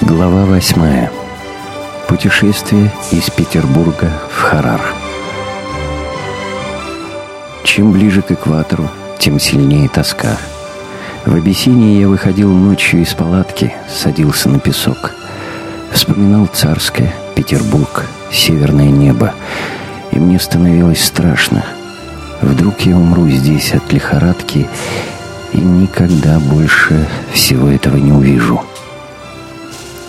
Глава восьмая. Путешествие из Петербурга в Харар. Чем ближе к экватору, тем сильнее тоска. В Абиссинии я выходил ночью из палатки, садился на песок. Вспоминал царское, Петербург, северное небо. И мне становилось страшно. Вдруг я умру здесь от лихорадки и никогда больше всего этого не увижу.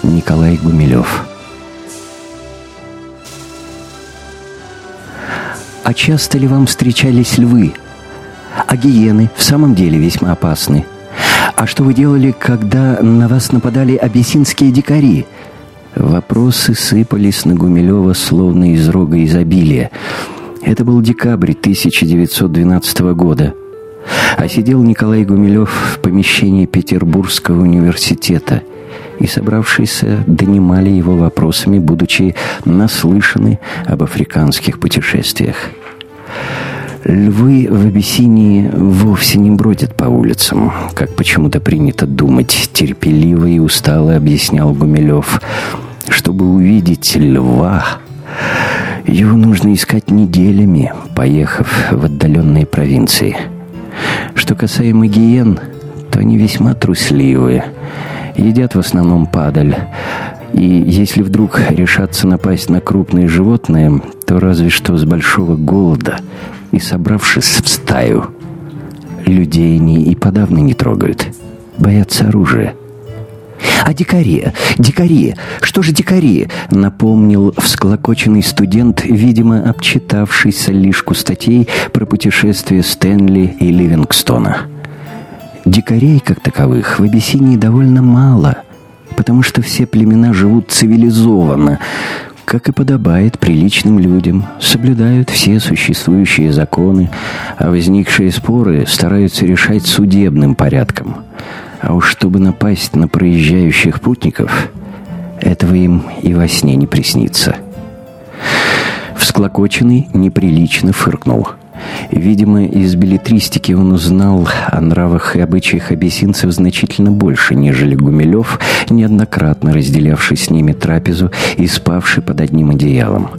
Николай Гумилев А часто ли вам встречались львы? А гиены в самом деле весьма опасны. А что вы делали, когда на вас нападали абиссинские дикари? Вопросы сыпались на Гумилева словно из рога изобилия. Это был декабрь 1912 года. А сидел Николай Гумилев в помещении Петербургского университета – и собравшиеся донимали его вопросами, будучи наслышаны об африканских путешествиях. Львы в Абиссинии вовсе не бродят по улицам, как почему-то принято думать, терпеливо и устало объяснял Гумилев. Чтобы увидеть льва, его нужно искать неделями, поехав в отдаленные провинции. Что касаемо гиен, то они весьма трусливые – едят в основном падаль. И если вдруг решаться напасть на крупные животные, то разве что с большого голода и собравшись в стаю. Людей они и подавно не трогают. Боятся оружия. «А дикари? Дикари? Что же дикари?» — напомнил всклокоченный студент, видимо, обчитавшийся лишку статей про путешествия Стэнли и Ливингстона. Дикарей, как таковых, в Абиссинии довольно мало, потому что все племена живут цивилизованно, как и подобает приличным людям, соблюдают все существующие законы, а возникшие споры стараются решать судебным порядком. А уж чтобы напасть на проезжающих путников, этого им и во сне не приснится. Всклокоченный неприлично фыркнул – Видимо, из билетристики он узнал о нравах и обычаях абиссинцев значительно больше, нежели Гумилев, неоднократно разделявший с ними трапезу и спавший под одним одеялом.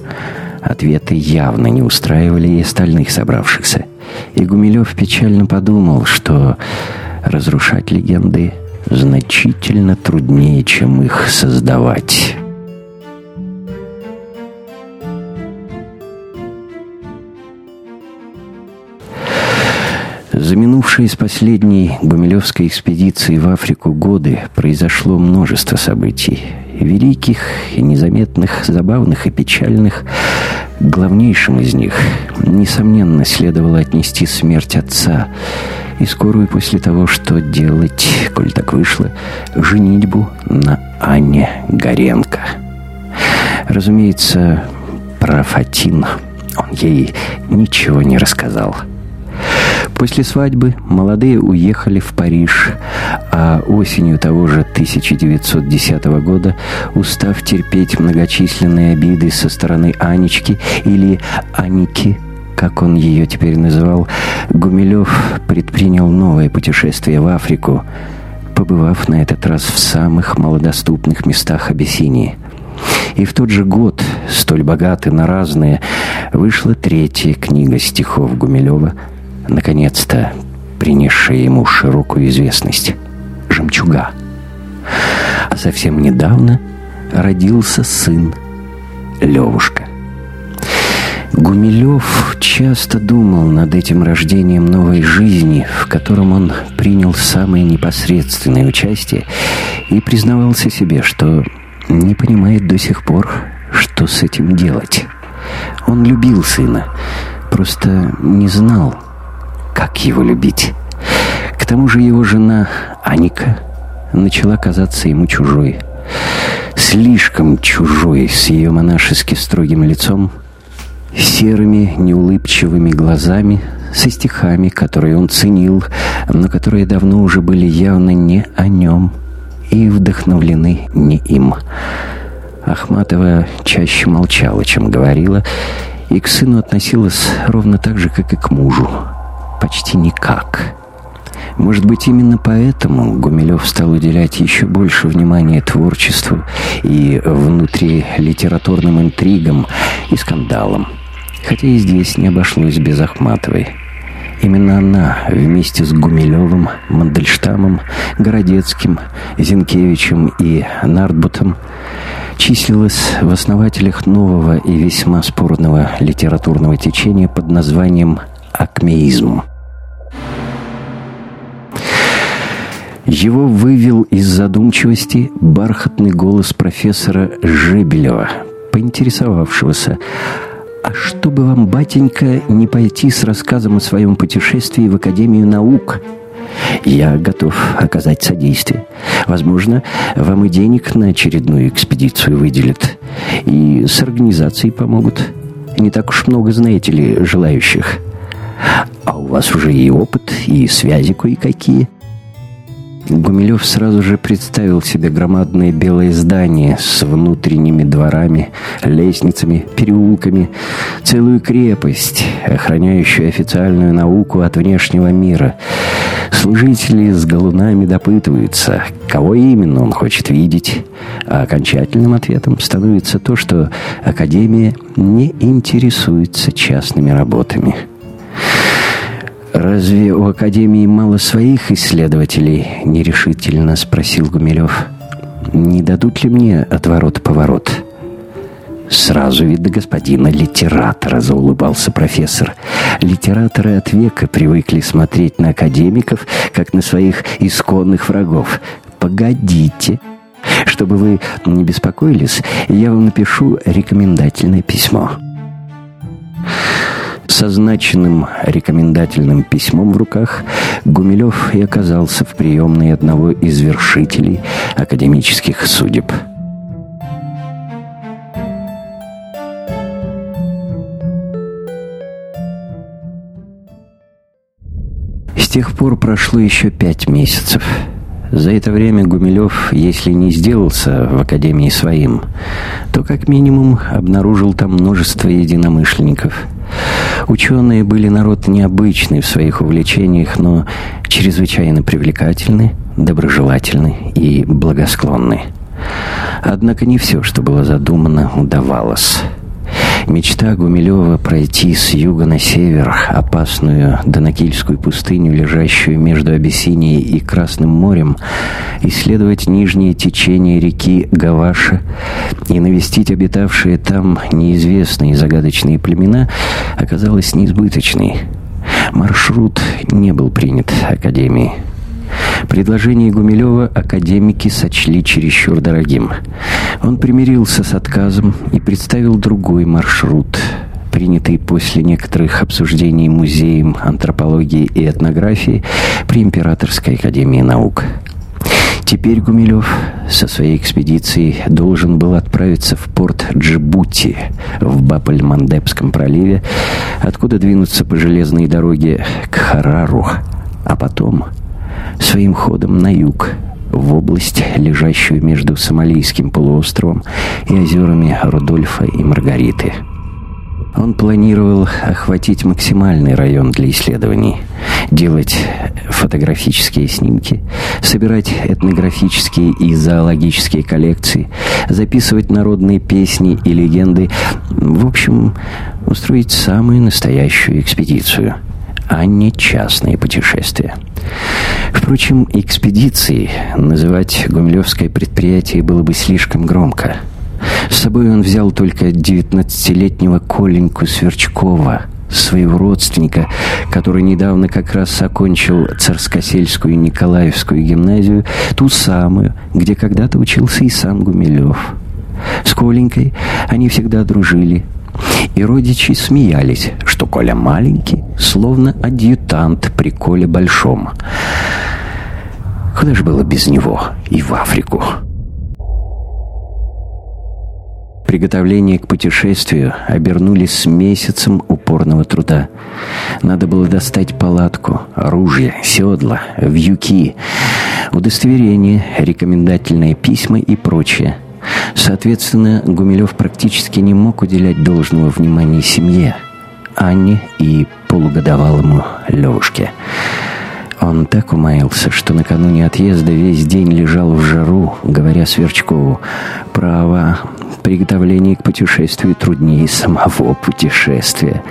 Ответы явно не устраивали и остальных собравшихся. И Гумилев печально подумал, что разрушать легенды значительно труднее, чем их создавать». За минувшие с последней Гумилевской экспедиции в Африку годы произошло множество событий. Великих и незаметных, забавных и печальных. Главнейшим из них, несомненно, следовало отнести смерть отца и скорую после того, что делать, коль так вышло, женитьбу на Анне Горенко. Разумеется, про Фатин он ей ничего не рассказал. После свадьбы молодые уехали в Париж, а осенью того же 1910 года, устав терпеть многочисленные обиды со стороны Анечки или Аники, как он ее теперь называл, Гумилев предпринял новое путешествие в Африку, побывав на этот раз в самых малодоступных местах Абиссинии. И в тот же год, столь богатый на разные, вышла третья книга стихов Гумилева – наконец-то принесшая ему широкую известность. «Жемчуга». А совсем недавно родился сын Левушка. Гумилев часто думал над этим рождением новой жизни, в котором он принял самое непосредственное участие и признавался себе, что не понимает до сих пор, что с этим делать. Он любил сына, просто не знал, как его любить? К тому же его жена Аника начала казаться ему чужой. Слишком чужой с ее монашески строгим лицом, серыми неулыбчивыми глазами, со стихами, которые он ценил, но которые давно уже были явно не о нем и вдохновлены не им. Ахматова чаще молчала, чем говорила, и к сыну относилась ровно так же, как и к мужу почти никак. Может быть, именно поэтому Гумилев стал уделять еще больше внимания творчеству и внутрилитературным интригам и скандалам. Хотя и здесь не обошлось без Ахматовой. Именно она вместе с Гумилевым, Мандельштамом, Городецким, Зинкевичем и Нардбутом числилась в основателях нового и весьма спорного литературного течения под названием «акмеизм». Его вывел из задумчивости бархатный голос профессора Жебелева, поинтересовавшегося, «А что бы вам, батенька, не пойти с рассказом о своем путешествии в Академию наук?» Я готов оказать содействие. Возможно, вам и денег на очередную экспедицию выделят. И с организацией помогут. Не так уж много, знаете ли, желающих. А у вас уже и опыт, и связи кое-какие. Гумилев сразу же представил себе громадное белое здание с внутренними дворами, лестницами, переулками, целую крепость, охраняющую официальную науку от внешнего мира. Служители с галунами допытываются, кого именно он хочет видеть, а окончательным ответом становится то, что Академия не интересуется частными работами. «Разве у Академии мало своих исследователей?» — нерешительно спросил Гумилев. «Не дадут ли мне отворот-поворот?» «Сразу вид до господина литератора», — заулыбался профессор. «Литераторы от века привыкли смотреть на академиков, как на своих исконных врагов. Погодите!» Чтобы вы не беспокоились, я вам напишу рекомендательное письмо со рекомендательным письмом в руках Гумилев и оказался в приемной одного из вершителей академических судеб. С тех пор прошло еще пять месяцев. За это время Гумилев, если не сделался в Академии своим, то как минимум обнаружил там множество единомышленников – Ученые были народ необычный в своих увлечениях, но чрезвычайно привлекательный, доброжелательный и благосклонный. Однако не все, что было задумано, удавалось. Мечта Гумилева пройти с юга на север опасную Донакильскую пустыню, лежащую между Абиссинией и Красным морем, исследовать нижние течения реки Гаваша и навестить обитавшие там неизвестные загадочные племена, оказалась неизбыточной. Маршрут не был принят Академией. Предложение Гумилева академики сочли чересчур дорогим. Он примирился с отказом и представил другой маршрут, принятый после некоторых обсуждений музеем антропологии и этнографии при Императорской академии наук. Теперь Гумилев со своей экспедицией должен был отправиться в порт Джибути в Бапль-Мандебском проливе, откуда двинуться по железной дороге к Харару, а потом своим ходом на юг, в область, лежащую между Сомалийским полуостровом и озерами Рудольфа и Маргариты. Он планировал охватить максимальный район для исследований, делать фотографические снимки, собирать этнографические и зоологические коллекции, записывать народные песни и легенды, в общем, устроить самую настоящую экспедицию – а не частные путешествия. Впрочем, экспедицией называть гумилевское предприятие было бы слишком громко. С собой он взял только 19-летнего Коленьку Сверчкова, своего родственника, который недавно как раз окончил Царскосельскую Николаевскую гимназию, ту самую, где когда-то учился и сам Гумилев. С Коленькой они всегда дружили – и родичи смеялись, что Коля маленький, словно адъютант при Коле большом. Куда же было без него и в Африку? Приготовления к путешествию обернулись месяцем упорного труда. Надо было достать палатку, оружие, седла, вьюки, удостоверения, рекомендательные письма и прочее – Соответственно, Гумилев практически не мог уделять должного внимания семье, Анне и полугодовалому Левушке. Он так умаился, что накануне отъезда весь день лежал в жару, говоря Сверчкову, «Право, приготовление к путешествию труднее самого путешествия».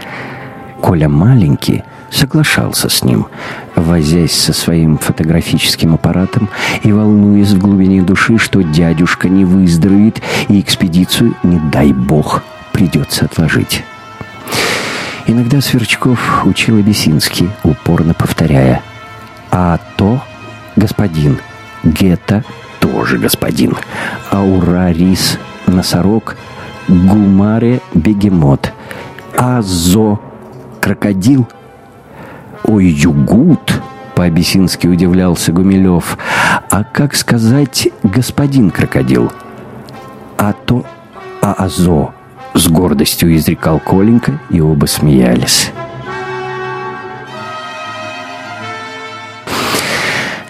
Коля маленький соглашался с ним, возясь со своим фотографическим аппаратом и волнуясь в глубине души, что дядюшка не выздоровеет и экспедицию, не дай бог, придется отложить. Иногда Сверчков учил Абесинский, упорно повторяя «А то господин, Гетто тоже господин, Аурарис носорог, Гумаре бегемот, Азо крокодил». «Ой, югут!» — по-абиссински удивлялся Гумилев. «А как сказать господин крокодил?» «А то Аазо!» С гордостью изрекал Коленька, и оба смеялись.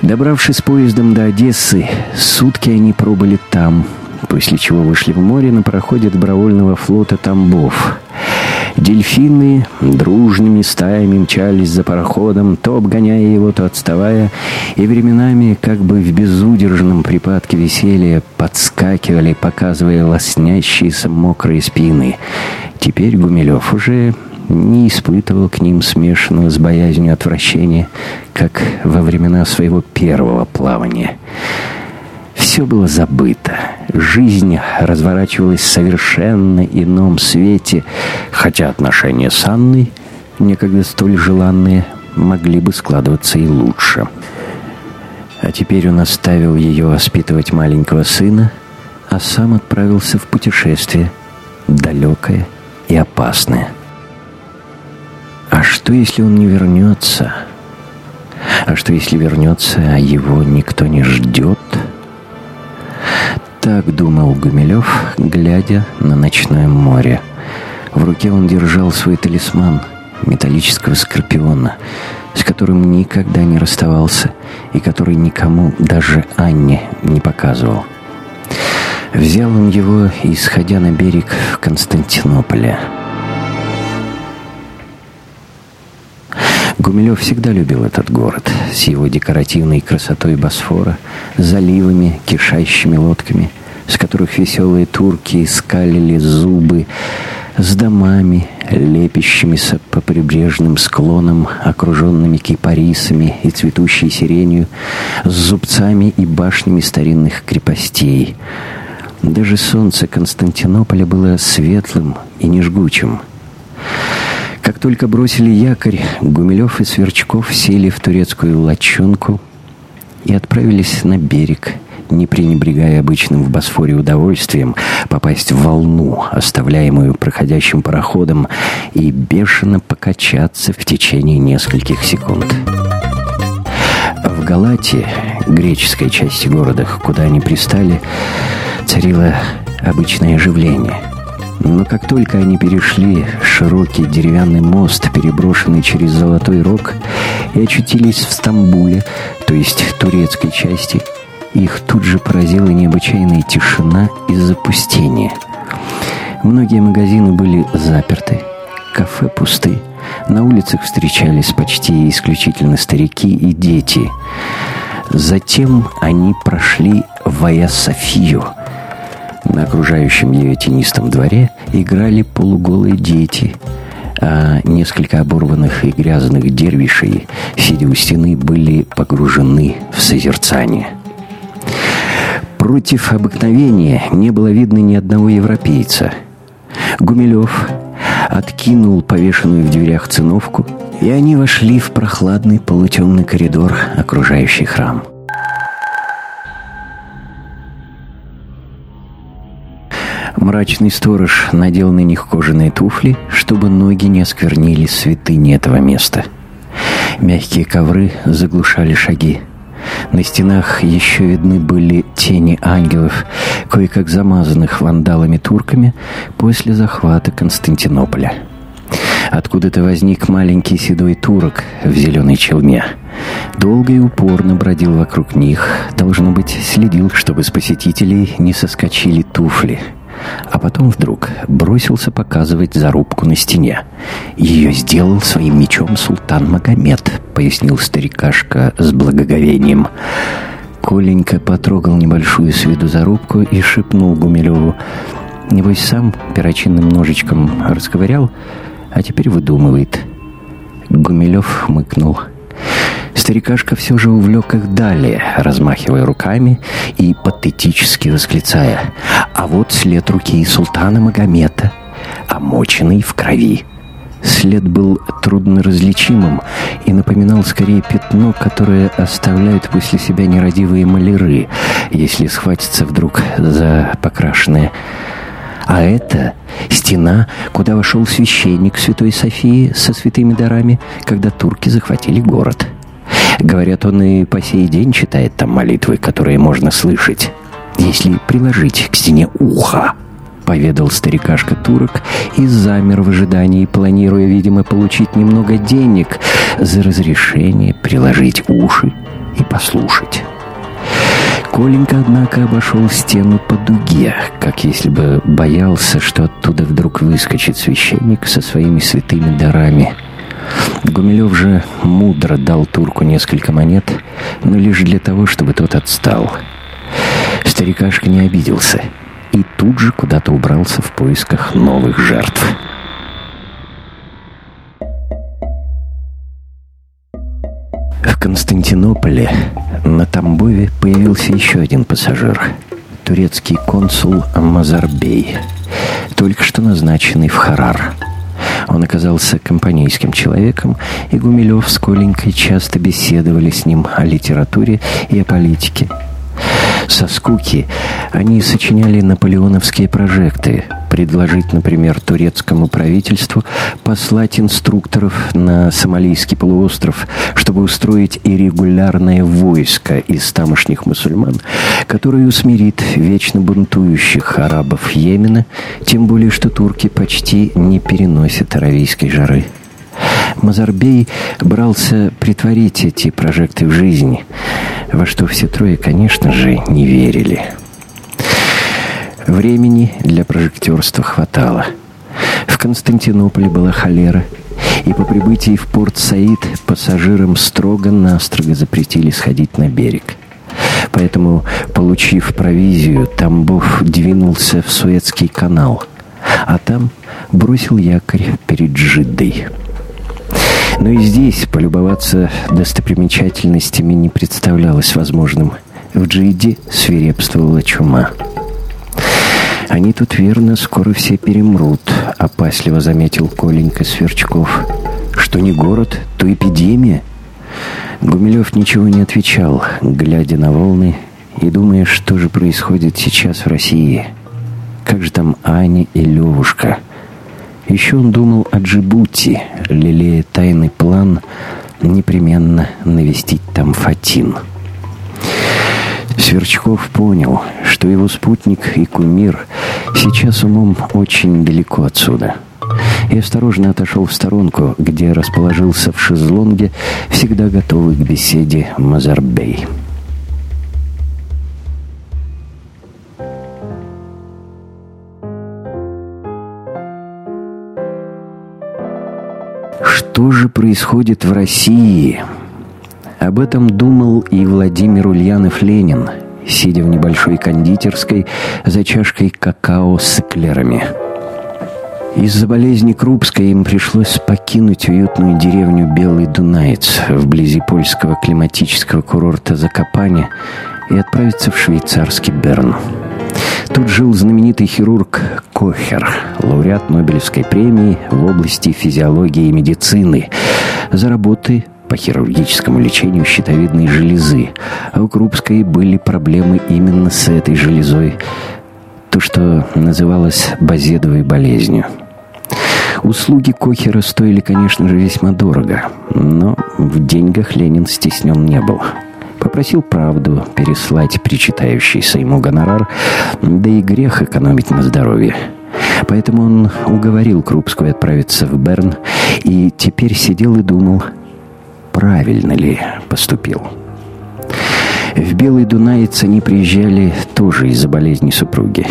Добравшись поездом до Одессы, сутки они пробыли там, после чего вышли в море на пароходе добровольного флота «Тамбов». Дельфины дружными стаями мчались за пароходом, то обгоняя его, то отставая, и временами, как бы в безудержном припадке веселья, подскакивали, показывая лоснящиеся мокрые спины. Теперь Гумилев уже не испытывал к ним смешанного с боязнью отвращения, как во времена своего первого плавания. Все было забыто. Жизнь разворачивалась в совершенно ином свете, хотя отношения с Анной, некогда столь желанные, могли бы складываться и лучше. А теперь он оставил ее воспитывать маленького сына, а сам отправился в путешествие, далекое и опасное. А что, если он не вернется? А что, если вернется, а его никто не ждет?» Так думал Гумилев, глядя на ночное море. В руке он держал свой талисман металлического скорпиона, с которым никогда не расставался и который никому, даже Анне, не показывал. Взял он его, исходя на берег в Константинополе. Гумилев всегда любил этот город с его декоративной красотой Босфора, заливами, кишащими лодками, с которых веселые турки скалили зубы, с домами, лепящимися по прибрежным склонам, окруженными кипарисами и цветущей сиренью, с зубцами и башнями старинных крепостей. Даже солнце Константинополя было светлым и нежгучим. Как только бросили якорь, Гумилев и Сверчков сели в турецкую лачонку и отправились на берег, не пренебрегая обычным в Босфоре удовольствием попасть в волну, оставляемую проходящим пароходом, и бешено покачаться в течение нескольких секунд. В Галате, греческой части города, куда они пристали, царило обычное оживление – но как только они перешли широкий деревянный мост, переброшенный через Золотой Рог, и очутились в Стамбуле, то есть турецкой части, их тут же поразила необычайная тишина и запустение. Многие магазины были заперты, кафе пусты, на улицах встречались почти исключительно старики и дети. Затем они прошли в Ая-Софию – на окружающем ее тенистом дворе играли полуголые дети, а несколько оборванных и грязных дервишей, сидя у стены, были погружены в созерцание. Против обыкновения не было видно ни одного европейца. Гумилев откинул повешенную в дверях циновку, и они вошли в прохладный полутемный коридор, окружающий храм. Мрачный сторож надел на них кожаные туфли, чтобы ноги не осквернили святыни этого места. Мягкие ковры заглушали шаги. На стенах еще видны были тени ангелов, кое-как замазанных вандалами-турками после захвата Константинополя. Откуда-то возник маленький седой турок в зеленой челме. Долго и упорно бродил вокруг них, должно быть, следил, чтобы с посетителей не соскочили туфли – а потом вдруг бросился показывать зарубку на стене. «Ее сделал своим мечом султан Магомед», — пояснил старикашка с благоговением. Коленька потрогал небольшую с виду зарубку и шепнул Гумилеву. «Небось, сам перочинным ножичком расковырял, а теперь выдумывает». Гумилев хмыкнул. Старикашка все же увлек их далее, размахивая руками и патетически восклицая. А вот след руки султана Магомета, омоченный в крови. След был трудноразличимым и напоминал скорее пятно, которое оставляют после себя нерадивые маляры, если схватятся вдруг за покрашенное а это стена, куда вошел священник Святой Софии со святыми дарами, когда турки захватили город. Говорят, он и по сей день читает там молитвы, которые можно слышать, если приложить к стене ухо. Поведал старикашка турок и замер в ожидании, планируя, видимо, получить немного денег за разрешение приложить уши и послушать. Коленька, однако, обошел стену по дуге, как если бы боялся, что оттуда вдруг выскочит священник со своими святыми дарами – Гумилев же мудро дал турку несколько монет, но лишь для того, чтобы тот отстал. Старикашка не обиделся и тут же куда-то убрался в поисках новых жертв. В Константинополе на Тамбове появился еще один пассажир. Турецкий консул Мазарбей, только что назначенный в Харар. Он оказался компанейским человеком, и Гумилев с Коленькой часто беседовали с ним о литературе и о политике. Со скуки они сочиняли наполеоновские прожекты, предложить, например, турецкому правительству послать инструкторов на Сомалийский полуостров, чтобы устроить иррегулярное войско из тамошних мусульман, которое усмирит вечно бунтующих арабов Йемена, тем более, что турки почти не переносят аравийской жары. Мазарбей брался притворить эти прожекты в жизнь, во что все трое, конечно же, не верили. Времени для прожектерства хватало. В Константинополе была холера, и по прибытии в порт Саид пассажирам строго-настрого запретили сходить на берег. Поэтому, получив провизию, Тамбов двинулся в Суэцкий канал, а там бросил якорь перед Джиддой. Но и здесь полюбоваться достопримечательностями не представлялось возможным. В Джидде свирепствовала чума. «Они тут, верно, скоро все перемрут», — опасливо заметил Коленька Сверчков. «Что не город, то эпидемия». Гумилев ничего не отвечал, глядя на волны и думая, что же происходит сейчас в России. Как же там Аня и Левушка? Еще он думал о Джибути, лелея тайный план непременно навестить там Фатин. Сверчков понял, что его спутник и кумир сейчас умом очень далеко отсюда. И осторожно отошел в сторонку, где расположился в шезлонге, всегда готовый к беседе Мазарбей. Что же происходит в России? Об этом думал и Владимир Ульянов-Ленин, сидя в небольшой кондитерской за чашкой какао с эклерами. Из-за болезни Крупской им пришлось покинуть уютную деревню Белый Дунаец вблизи польского климатического курорта Закопане и отправиться в швейцарский Берн. Тут жил знаменитый хирург Кохер, лауреат Нобелевской премии в области физиологии и медицины за работы по хирургическому лечению щитовидной железы, а у Крупской были проблемы именно с этой железой, то, что называлось базедовой болезнью. Услуги Кохера стоили, конечно же, весьма дорого, но в деньгах Ленин стеснен не был. Попросил правду переслать причитающийся ему гонорар, да и грех экономить на здоровье. Поэтому он уговорил Крупскую отправиться в Берн и теперь сидел и думал – правильно ли поступил. В Белый Дунаец они приезжали тоже из-за болезни супруги.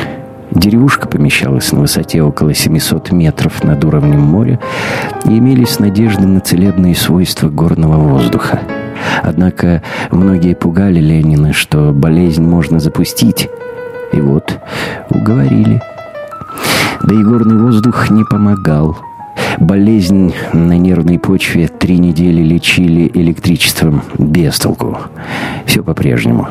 Деревушка помещалась на высоте около 700 метров над уровнем моря и имелись надежды на целебные свойства горного воздуха. Однако многие пугали Ленина, что болезнь можно запустить. И вот уговорили. Да и горный воздух не помогал. Болезнь на нервной почве три недели лечили электричеством без толку. Все по-прежнему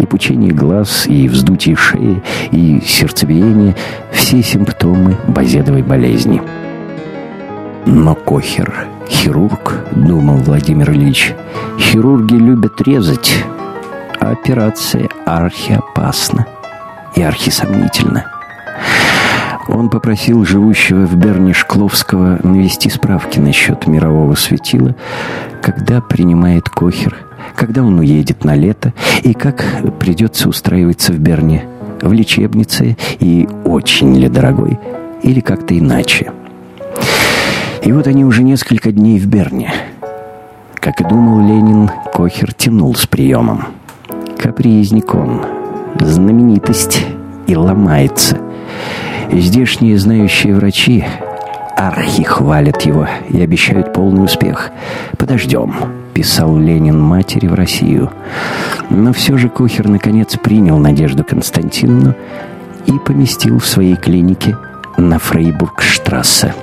и пучение глаз, и вздутие шеи, и сердцебиение – все симптомы базедовой болезни. Но Кохер, хирург, думал Владимир Ильич, хирурги любят резать, а операция архиопасна и архисомнительна. Он попросил живущего в Берне Шкловского навести справки насчет мирового светила, когда принимает Кохер – когда он уедет на лето и как придется устраиваться в Берне, в лечебнице и очень ли дорогой, или как-то иначе. И вот они уже несколько дней в Берне. Как и думал Ленин, Кохер тянул с приемом. Капризник он, знаменитость и ломается. Здешние знающие врачи архи хвалят его и обещают полный успех. Подождем писал Ленин матери в Россию. Но все же Кухер наконец принял Надежду Константиновну и поместил в своей клинике на Фрейбургштрассе.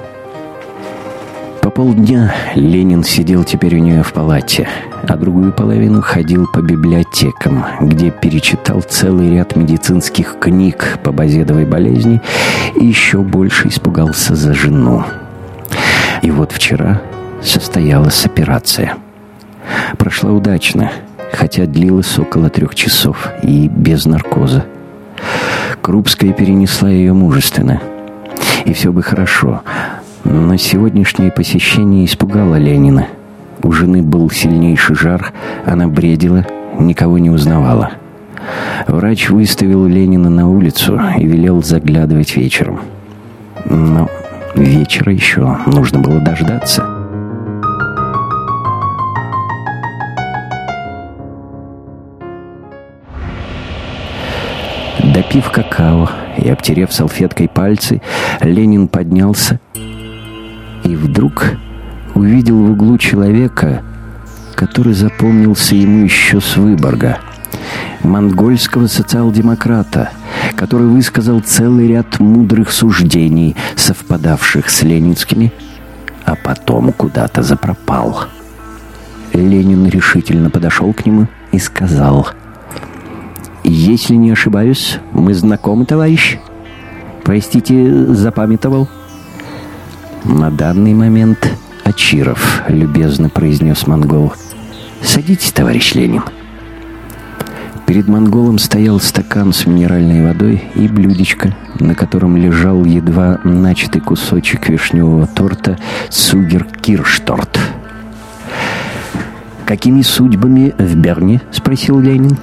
По полдня Ленин сидел теперь у нее в палате, а другую половину ходил по библиотекам, где перечитал целый ряд медицинских книг по базедовой болезни и еще больше испугался за жену. И вот вчера состоялась операция – Прошла удачно, хотя длилась около трех часов и без наркоза. Крупская перенесла ее мужественно. И все бы хорошо, но сегодняшнее посещение испугало Ленина. У жены был сильнейший жар, она бредила, никого не узнавала. Врач выставил Ленина на улицу и велел заглядывать вечером. Но вечера еще нужно было дождаться. Допив какао и обтерев салфеткой пальцы, Ленин поднялся и вдруг увидел в углу человека, который запомнился ему еще с Выборга. Монгольского социал-демократа, который высказал целый ряд мудрых суждений, совпадавших с ленинскими, а потом куда-то запропал. Ленин решительно подошел к нему и сказал — если не ошибаюсь, мы знакомы, товарищ? Простите, запамятовал? На данный момент Ачиров, любезно произнес монгол. Садитесь, товарищ Ленин. Перед монголом стоял стакан с минеральной водой и блюдечко, на котором лежал едва начатый кусочек вишневого торта «Сугер Киршторт». «Какими судьбами в Берне?» — спросил Ленин.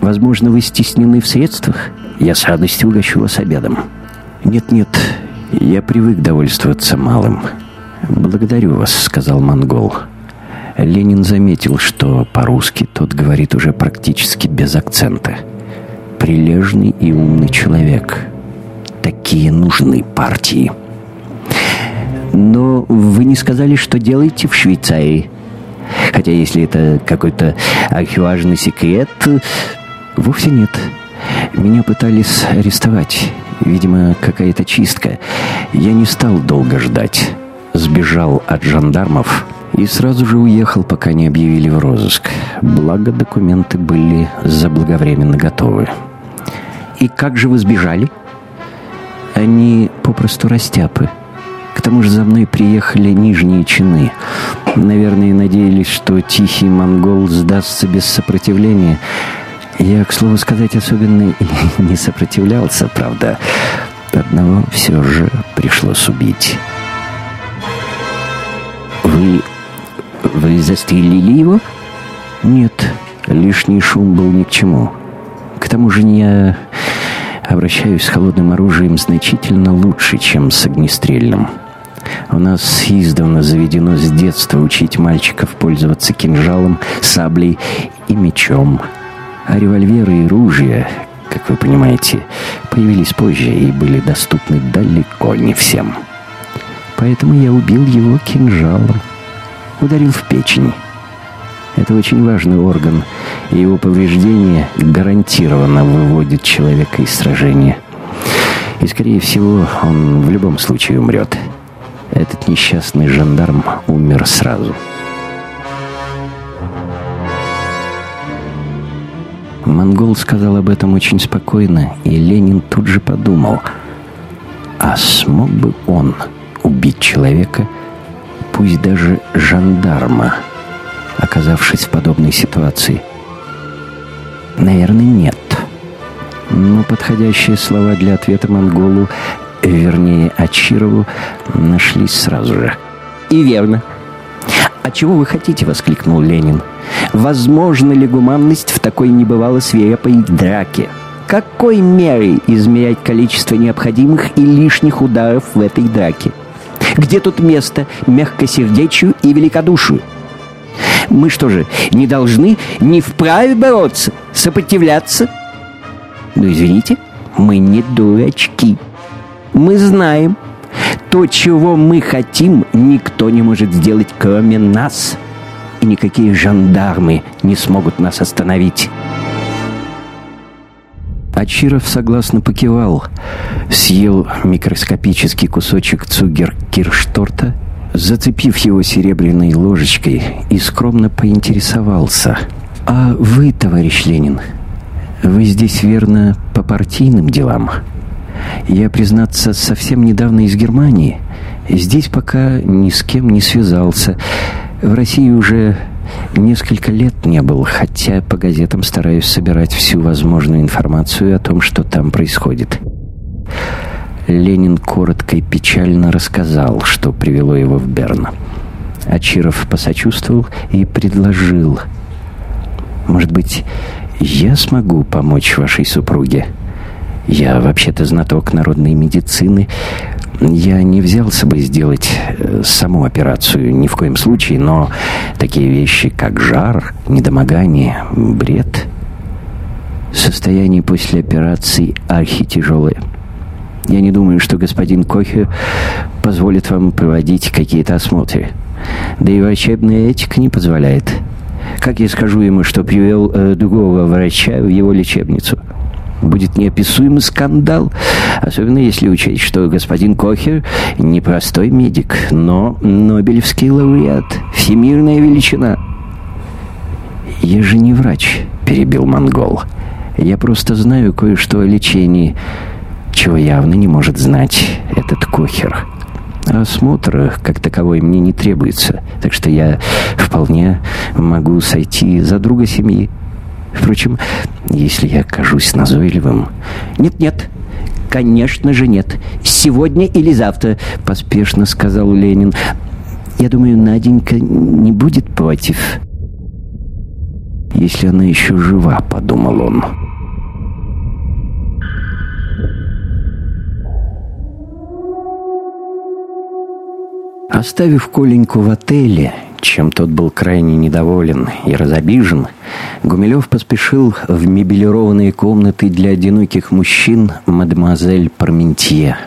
Возможно, вы стеснены в средствах? Я с радостью угощу вас обедом. Нет-нет, я привык довольствоваться малым. Благодарю вас, сказал монгол. Ленин заметил, что по-русски тот говорит уже практически без акцента. Прилежный и умный человек. Такие нужны партии. Но вы не сказали, что делаете в Швейцарии. Хотя если это какой-то архиважный секрет, Вовсе нет. Меня пытались арестовать. Видимо, какая-то чистка. Я не стал долго ждать. Сбежал от жандармов и сразу же уехал, пока не объявили в розыск. Благо, документы были заблаговременно готовы. «И как же вы сбежали?» «Они попросту растяпы. К тому же за мной приехали нижние чины. Наверное, надеялись, что тихий монгол сдастся без сопротивления». Я, к слову сказать, особенно не сопротивлялся, правда. Одного все же пришлось убить. Вы... вы застрелили его? Нет, лишний шум был ни к чему. К тому же я обращаюсь с холодным оружием значительно лучше, чем с огнестрельным. У нас издавна заведено с детства учить мальчиков пользоваться кинжалом, саблей и мечом – а револьверы и ружья, как вы понимаете, появились позже и были доступны далеко не всем. Поэтому я убил его кинжалом. Ударил в печень. Это очень важный орган, и его повреждение гарантированно выводит человека из сражения. И, скорее всего, он в любом случае умрет. Этот несчастный жандарм умер сразу. Монгол сказал об этом очень спокойно, и Ленин тут же подумал, а смог бы он убить человека, пусть даже жандарма, оказавшись в подобной ситуации? Наверное, нет. Но подходящие слова для ответа монголу, вернее, Ачирову, нашлись сразу же. «И верно. А чего вы хотите?» — воскликнул Ленин. Возможно ли гуманность в такой небывало свирепой драке? Какой мерой измерять количество необходимых и лишних ударов в этой драке? Где тут место мягкосердечию и великодушию? Мы что же, не должны, не вправе бороться, сопротивляться? Ну, извините, мы не дурачки. Мы знаем, то, чего мы хотим, никто не может сделать, кроме нас – и никакие жандармы не смогут нас остановить. Ачиров согласно покивал, съел микроскопический кусочек цугер-киршторта, зацепив его серебряной ложечкой, и скромно поинтересовался. «А вы, товарищ Ленин, вы здесь, верно, по партийным делам?» «Я, признаться, совсем недавно из Германии. Здесь пока ни с кем не связался. В России уже несколько лет не был, хотя по газетам стараюсь собирать всю возможную информацию о том, что там происходит. Ленин коротко и печально рассказал, что привело его в Берн. Ачиров посочувствовал и предложил. «Может быть, я смогу помочь вашей супруге? Я вообще-то знаток народной медицины, я не взялся бы сделать э, саму операцию ни в коем случае, но такие вещи, как жар, недомогание, бред, состояние после операции архитяжелое. Я не думаю, что господин Кохе позволит вам проводить какие-то осмотры. Да и врачебная этика не позволяет. Как я скажу ему, что привел э, другого врача в его лечебницу – будет неописуемый скандал, особенно если учесть, что господин Кохер не простой медик, но Нобелевский лауреат, всемирная величина. «Я же не врач», — перебил монгол. «Я просто знаю кое-что о лечении, чего явно не может знать этот Кохер». Осмотр как таковой мне не требуется, так что я вполне могу сойти за друга семьи. Впрочем, если я окажусь назойливым... Нет-нет, конечно же нет. Сегодня или завтра, поспешно сказал Ленин. Я думаю, Наденька не будет против. Если она еще жива, подумал он. Оставив Коленьку в отеле, чем тот был крайне недоволен и разобижен, Гумилев поспешил в мебелированные комнаты для одиноких мужчин мадемуазель Парментье.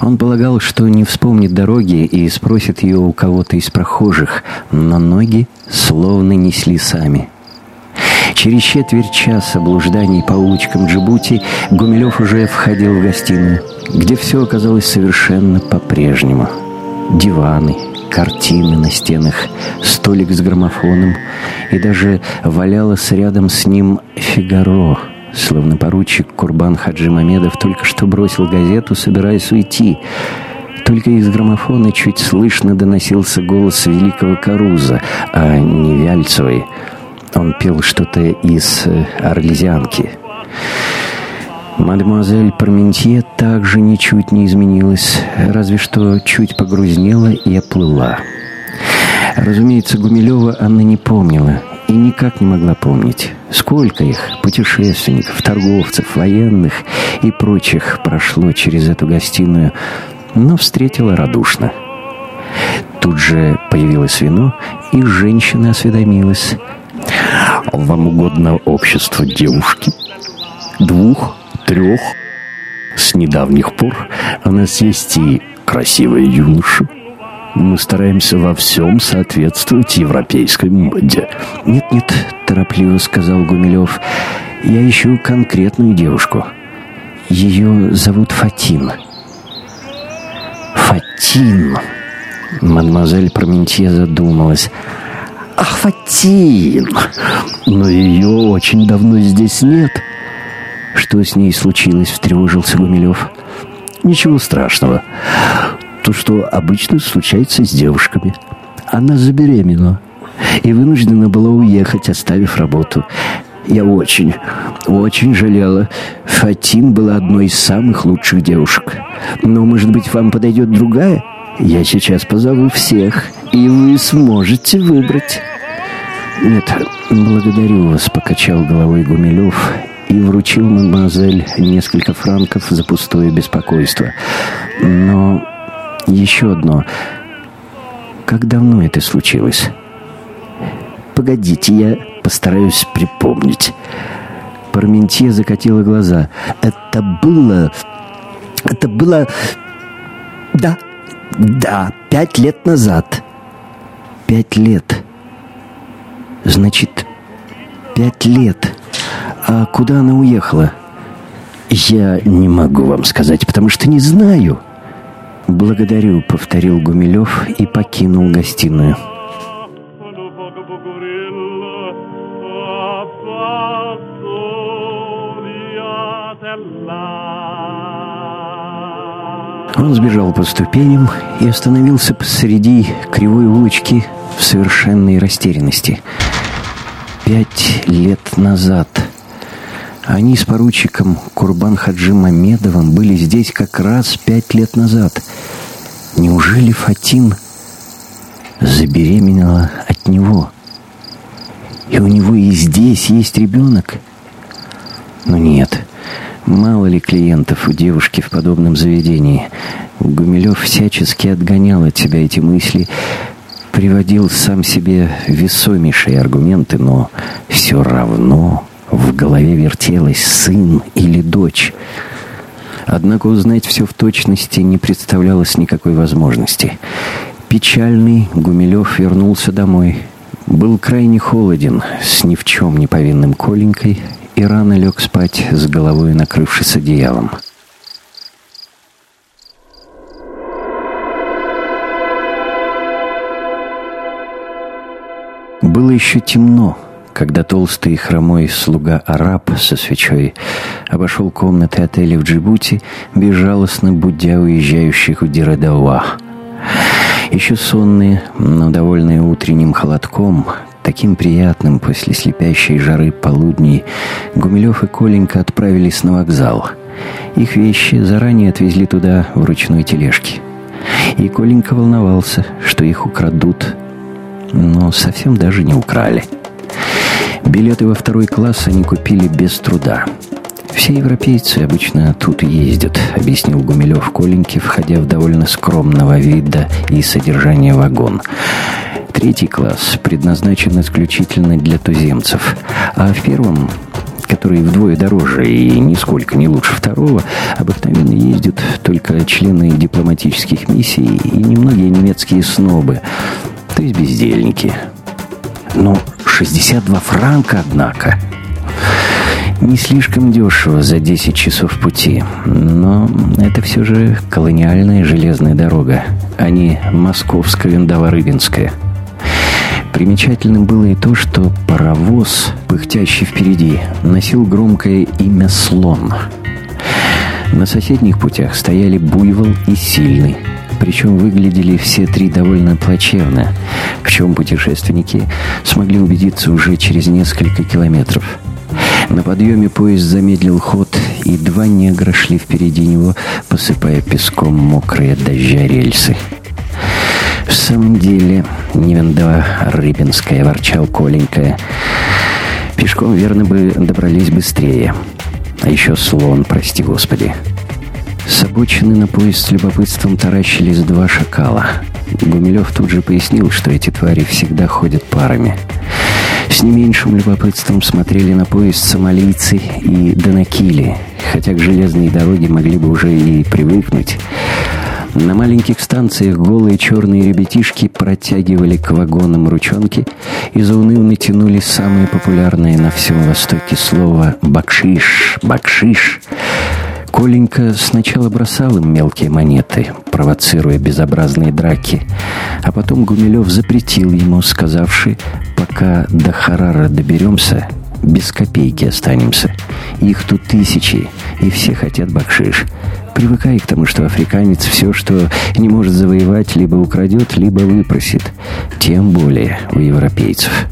Он полагал, что не вспомнит дороги и спросит ее у кого-то из прохожих, но ноги словно несли сами. Через четверть часа блужданий по улочкам Джибути Гумилев уже входил в гостиную, где все оказалось совершенно по-прежнему. Диваны, картины на стенах, столик с граммофоном, и даже валялась рядом с ним «Фигаро», словно поручик Курбан Хаджи Мамедов только что бросил газету, собираясь уйти. Только из граммофона чуть слышно доносился голос великого Каруза, а не Вяльцевой. Он пел что-то из «Орлезианки». Мадемуазель Парментье также ничуть не изменилась, разве что чуть погрузнела и оплыла. Разумеется, Гумилева она не помнила и никак не могла помнить, сколько их, путешественников, торговцев, военных и прочих прошло через эту гостиную, но встретила радушно. Тут же появилось вино, и женщина осведомилась. «Вам угодно общество девушки?» двух, трех. С недавних пор у нас есть и красивая юноша. Мы стараемся во всем соответствовать европейской моде. «Нет-нет», — торопливо сказал Гумилев, — «я ищу конкретную девушку. Ее зовут Фатин». «Фатин!» Мадемуазель Парментье задумалась. «Ах, Фатин! Но ее очень давно здесь нет». «Что с ней случилось?» — встревожился Гумилев. «Ничего страшного. То, что обычно случается с девушками. Она забеременела и вынуждена была уехать, оставив работу. Я очень, очень жалела. Фатин была одной из самых лучших девушек. Но, может быть, вам подойдет другая?» Я сейчас позову всех, и вы сможете выбрать. Нет, благодарю вас, покачал головой Гумилев и вручил мадемуазель несколько франков за пустое беспокойство. Но еще одно. Как давно это случилось? Погодите, я постараюсь припомнить. Парментье закатила глаза. Это было... Это было... Да, да, пять лет назад. Пять лет. Значит, пять лет. А куда она уехала? Я не могу вам сказать, потому что не знаю. Благодарю, повторил Гумилев и покинул гостиную. Он сбежал по ступеням и остановился посреди кривой улочки в совершенной растерянности. Пять лет назад они с поручиком Курбан Хаджи Мамедовым были здесь как раз пять лет назад. Неужели Фатин забеременела от него? И у него и здесь есть ребенок? Но нет, Мало ли клиентов у девушки в подобном заведении. Гумилев всячески отгонял от себя эти мысли, приводил сам себе весомейшие аргументы, но все равно в голове вертелось сын или дочь. Однако узнать все в точности не представлялось никакой возможности. Печальный Гумилев вернулся домой. Был крайне холоден, с ни в чем не повинным Коленькой, и рано лег спать с головой накрывшись одеялом. Было еще темно, когда толстый и хромой слуга-араб со свечой обошел комнаты отеля в Джибути, безжалостно будя уезжающих в Дирадауа. Еще сонные, но довольные утренним холодком, таким приятным после слепящей жары полудней, Гумилев и Коленька отправились на вокзал. Их вещи заранее отвезли туда в ручной тележке. И Коленька волновался, что их украдут, но совсем даже не украли. Билеты во второй класс они купили без труда. «Все европейцы обычно тут ездят», — объяснил Гумилев Коленьке, входя в довольно скромного вида и содержания вагон. Третий класс предназначен исключительно для туземцев, а в первом который вдвое дороже и нисколько не лучше второго, обыкновенно ездят только члены дипломатических миссий и немногие немецкие снобы, то есть бездельники. Но 62 франка, однако. Не слишком дешево за 10 часов пути, но это все же колониальная железная дорога, а не московско виндово-рыбинская. Примечательным было и то, что паровоз, пыхтящий впереди, носил громкое имя «Слон». На соседних путях стояли Буйвол и Сильный, причем выглядели все три довольно плачевно, в чем путешественники смогли убедиться уже через несколько километров. На подъеме поезд замедлил ход, и два негра шли впереди него, посыпая песком мокрые дождя рельсы. «В самом деле, Невендова Рыбинская», — ворчал Коленька. «Пешком, верно, бы добрались быстрее. А еще слон, прости господи». С обочины на поезд с любопытством таращились два шакала. Гумилев тут же пояснил, что эти твари всегда ходят парами. С не меньшим любопытством смотрели на поезд сомалийцы и донакили, хотя к железной дороге могли бы уже и привыкнуть. На маленьких станциях голые черные ребятишки протягивали к вагонам ручонки и заунывно тянули самое популярное на всем Востоке слово «бакшиш», «бакшиш». Коленька сначала бросал им мелкие монеты, провоцируя безобразные драки, а потом Гумилев запретил ему, сказавши, пока до Харара доберемся, без копейки останемся. Их тут тысячи, и все хотят бакшиш. Привыкай к тому, что африканец все, что не может завоевать, либо украдет, либо выпросит. Тем более у европейцев.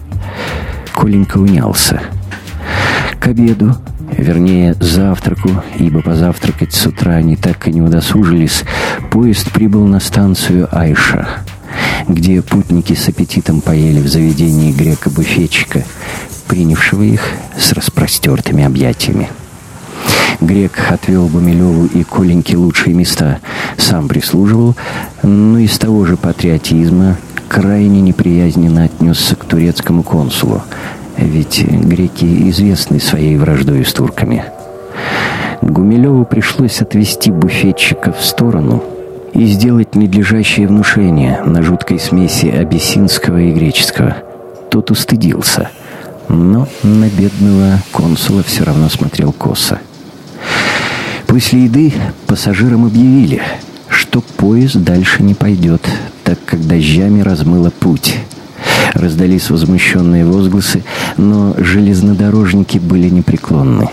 Коленька унялся. К обеду, вернее, завтраку, ибо позавтракать с утра они так и не удосужились, поезд прибыл на станцию Айша, где путники с аппетитом поели в заведении грека-буфетчика, принявшего их с распростертыми объятиями. Грек отвел Бумилеву и Коленьке лучшие места, сам прислуживал, но из того же патриотизма крайне неприязненно отнесся к турецкому консулу, ведь греки известны своей враждой с турками. Гумилеву пришлось отвести буфетчика в сторону и сделать недлежащее внушение на жуткой смеси абиссинского и греческого. Тот устыдился, но на бедного консула все равно смотрел косо. После еды пассажирам объявили, что поезд дальше не пойдет, так как дождями размыло путь. Раздались возмущенные возгласы, но железнодорожники были непреклонны.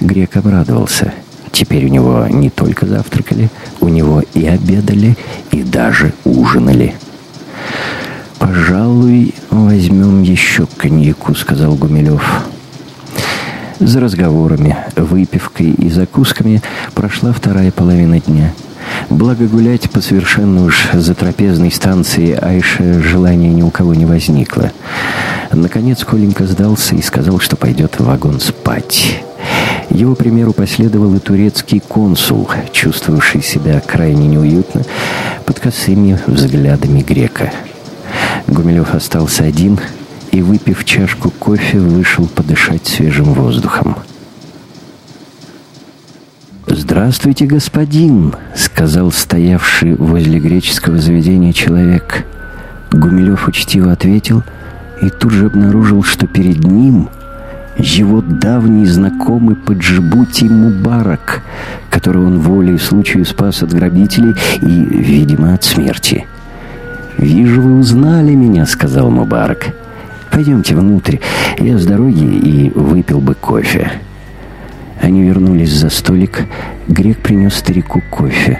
Грек обрадовался. Теперь у него не только завтракали, у него и обедали, и даже ужинали. «Пожалуй, возьмем еще коньяку», — сказал Гумилев. За разговорами, выпивкой и закусками прошла вторая половина дня. Благо гулять по совершенно уж затрапезной станции Айша желания ни у кого не возникло. Наконец Коленька сдался и сказал, что пойдет в вагон спать. Его примеру последовал и турецкий консул, чувствовавший себя крайне неуютно под косыми взглядами грека. Гумилев остался один — и, выпив чашку кофе, вышел подышать свежим воздухом. «Здравствуйте, господин!» — сказал стоявший возле греческого заведения человек. Гумилев учтиво ответил и тут же обнаружил, что перед ним его давний знакомый по Джибути Мубарак, которого он волей случаю спас от грабителей и, видимо, от смерти. «Вижу, вы узнали меня», — сказал Мубарак. Пойдемте внутрь. Я с дороги и выпил бы кофе». Они вернулись за столик. Грек принес старику кофе.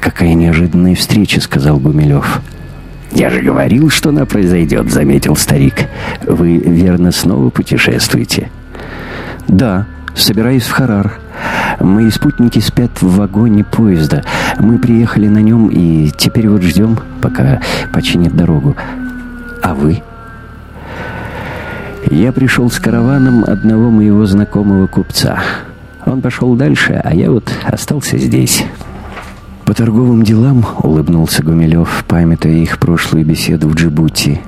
«Какая неожиданная встреча», — сказал Гумилев. «Я же говорил, что она произойдет», — заметил старик. «Вы, верно, снова путешествуете?» «Да, собираюсь в Харар. Мои спутники спят в вагоне поезда. Мы приехали на нем и теперь вот ждем, пока починят дорогу. А вы?» Я пришел с караваном одного моего знакомого купца. Он пошел дальше, а я вот остался здесь. По торговым делам улыбнулся Гумилев, памятуя их прошлую беседу в Джибути.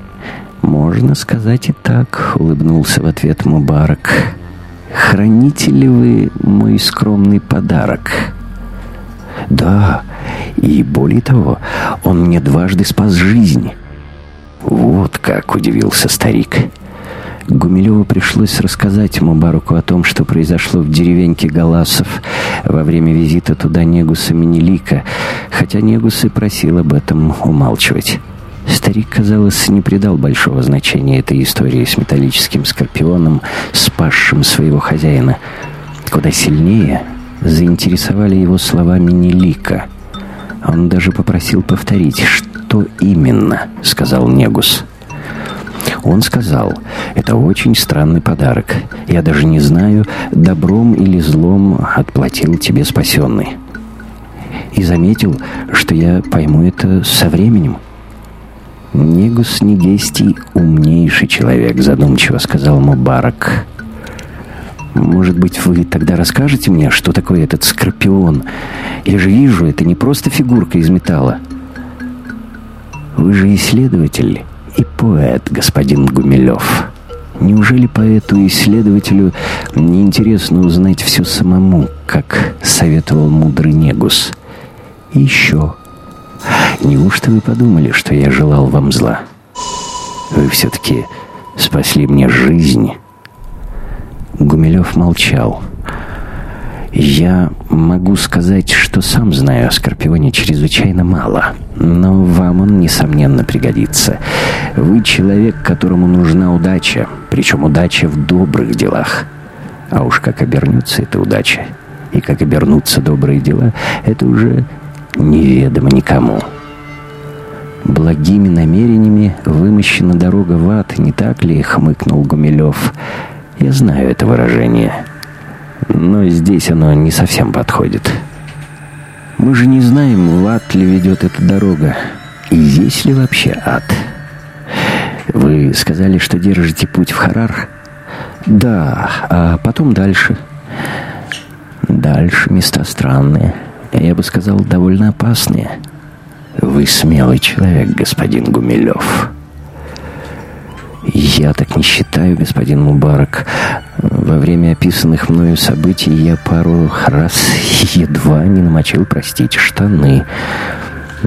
«Можно сказать и так», — улыбнулся в ответ Мубарак. «Храните ли вы мой скромный подарок?» «Да, и более того, он мне дважды спас жизнь». «Вот как!» — удивился старик. Гумилеву пришлось рассказать Мубаруку о том, что произошло в деревеньке Галасов во время визита туда Негуса Менелика, хотя Негус и просил об этом умалчивать. Старик, казалось, не придал большого значения этой истории с металлическим скорпионом, спасшим своего хозяина. Куда сильнее заинтересовали его слова Менелика. Он даже попросил повторить, что именно, сказал Негус. Он сказал, это очень странный подарок. Я даже не знаю, добром или злом отплатил тебе спасенный. И заметил, что я пойму это со временем. Негус Негестий умнейший человек, задумчиво сказал Мубарак. Может быть, вы тогда расскажете мне, что такое этот скорпион? Я же вижу, это не просто фигурка из металла. Вы же исследователь и поэт, господин Гумилев. Неужели поэту-исследователю неинтересно узнать все самому, как советовал мудрый Негус? И еще. Неужто вы подумали, что я желал вам зла? Вы все-таки спасли мне жизнь. Гумилев молчал. Я могу сказать, что сам знаю о Скорпионе чрезвычайно мало, но вам он, несомненно, пригодится. Вы человек, которому нужна удача, причем удача в добрых делах. А уж как обернется эта удача, и как обернутся добрые дела, это уже неведомо никому. Благими намерениями вымощена дорога в ад, не так ли, хмыкнул Гумилев. Я знаю это выражение но здесь оно не совсем подходит. Мы же не знаем, в ад ли ведет эта дорога, и есть ли вообще ад. Вы сказали, что держите путь в Харар? Да, а потом дальше. Дальше места странные, я бы сказал, довольно опасные. Вы смелый человек, господин Гумилев. «Я так не считаю, господин Мубарак. Во время описанных мною событий я пару раз едва не намочил, простите, штаны.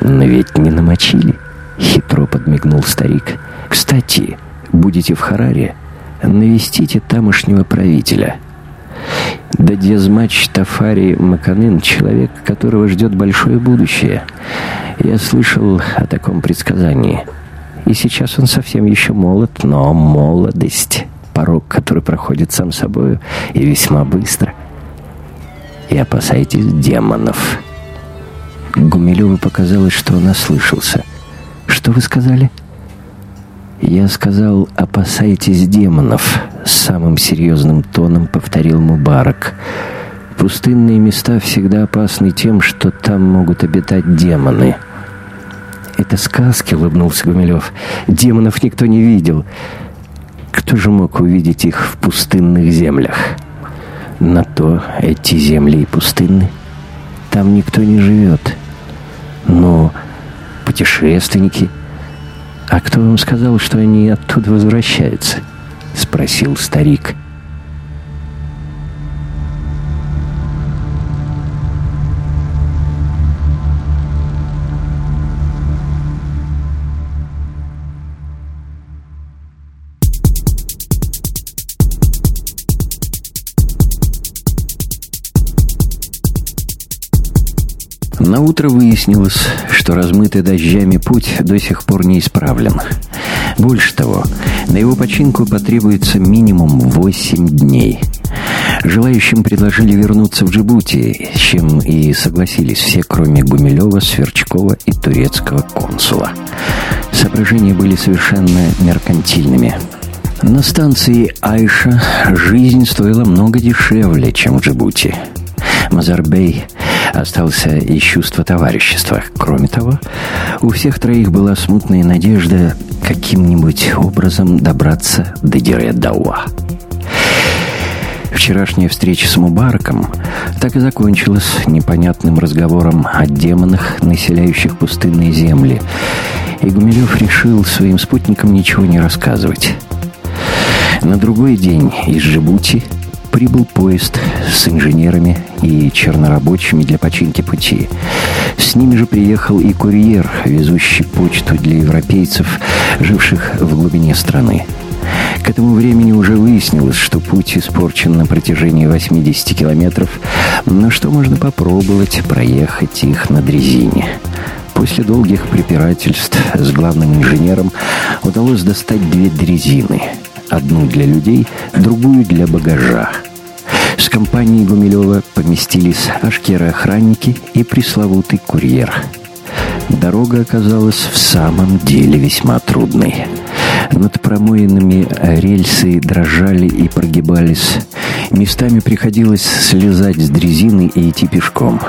Но ведь не намочили», — хитро подмигнул старик. «Кстати, будете в Хараре, навестите тамошнего правителя». Дадьязмач Тафари Маканын — человек, которого ждет большое будущее. Я слышал о таком предсказании — и сейчас он совсем еще молод, но молодость — порог, который проходит сам собою и весьма быстро. И опасайтесь демонов. Гумилеву показалось, что он ослышался. «Что вы сказали?» «Я сказал, опасайтесь демонов», — самым серьезным тоном повторил Мубарак. «Пустынные места всегда опасны тем, что там могут обитать демоны». «Это сказки», — улыбнулся Гумилев. «Демонов никто не видел. Кто же мог увидеть их в пустынных землях?» «На то эти земли и пустынны. Там никто не живет. Но путешественники...» «А кто вам сказал, что они оттуда возвращаются?» — спросил старик. На утро выяснилось, что размытый дождями путь до сих пор не исправлен. Больше того, на его починку потребуется минимум 8 дней. Желающим предложили вернуться в Джибути, с чем и согласились все, кроме Гумилева, Сверчкова и турецкого консула. Соображения были совершенно меркантильными. На станции Айша жизнь стоила много дешевле, чем в Джибути. Мазарбей остался и чувство товарищества. Кроме того, у всех троих была смутная надежда каким-нибудь образом добраться до Диредауа. Вчерашняя встреча с Мубараком так и закончилась непонятным разговором о демонах, населяющих пустынные земли. И Гумилев решил своим спутникам ничего не рассказывать. На другой день из Джибути – прибыл поезд с инженерами и чернорабочими для починки пути. С ними же приехал и курьер, везущий почту для европейцев, живших в глубине страны. К этому времени уже выяснилось, что путь испорчен на протяжении 80 километров, но что можно попробовать проехать их на дрезине. После долгих препирательств с главным инженером удалось достать две дрезины — Одну для людей, другую для багажа. С компанией Гумилева поместились ашкеры-охранники и пресловутый курьер. Дорога оказалась в самом деле весьма трудной. Над промоинами рельсы дрожали и прогибались. Местами приходилось слезать с дрезины и идти пешком.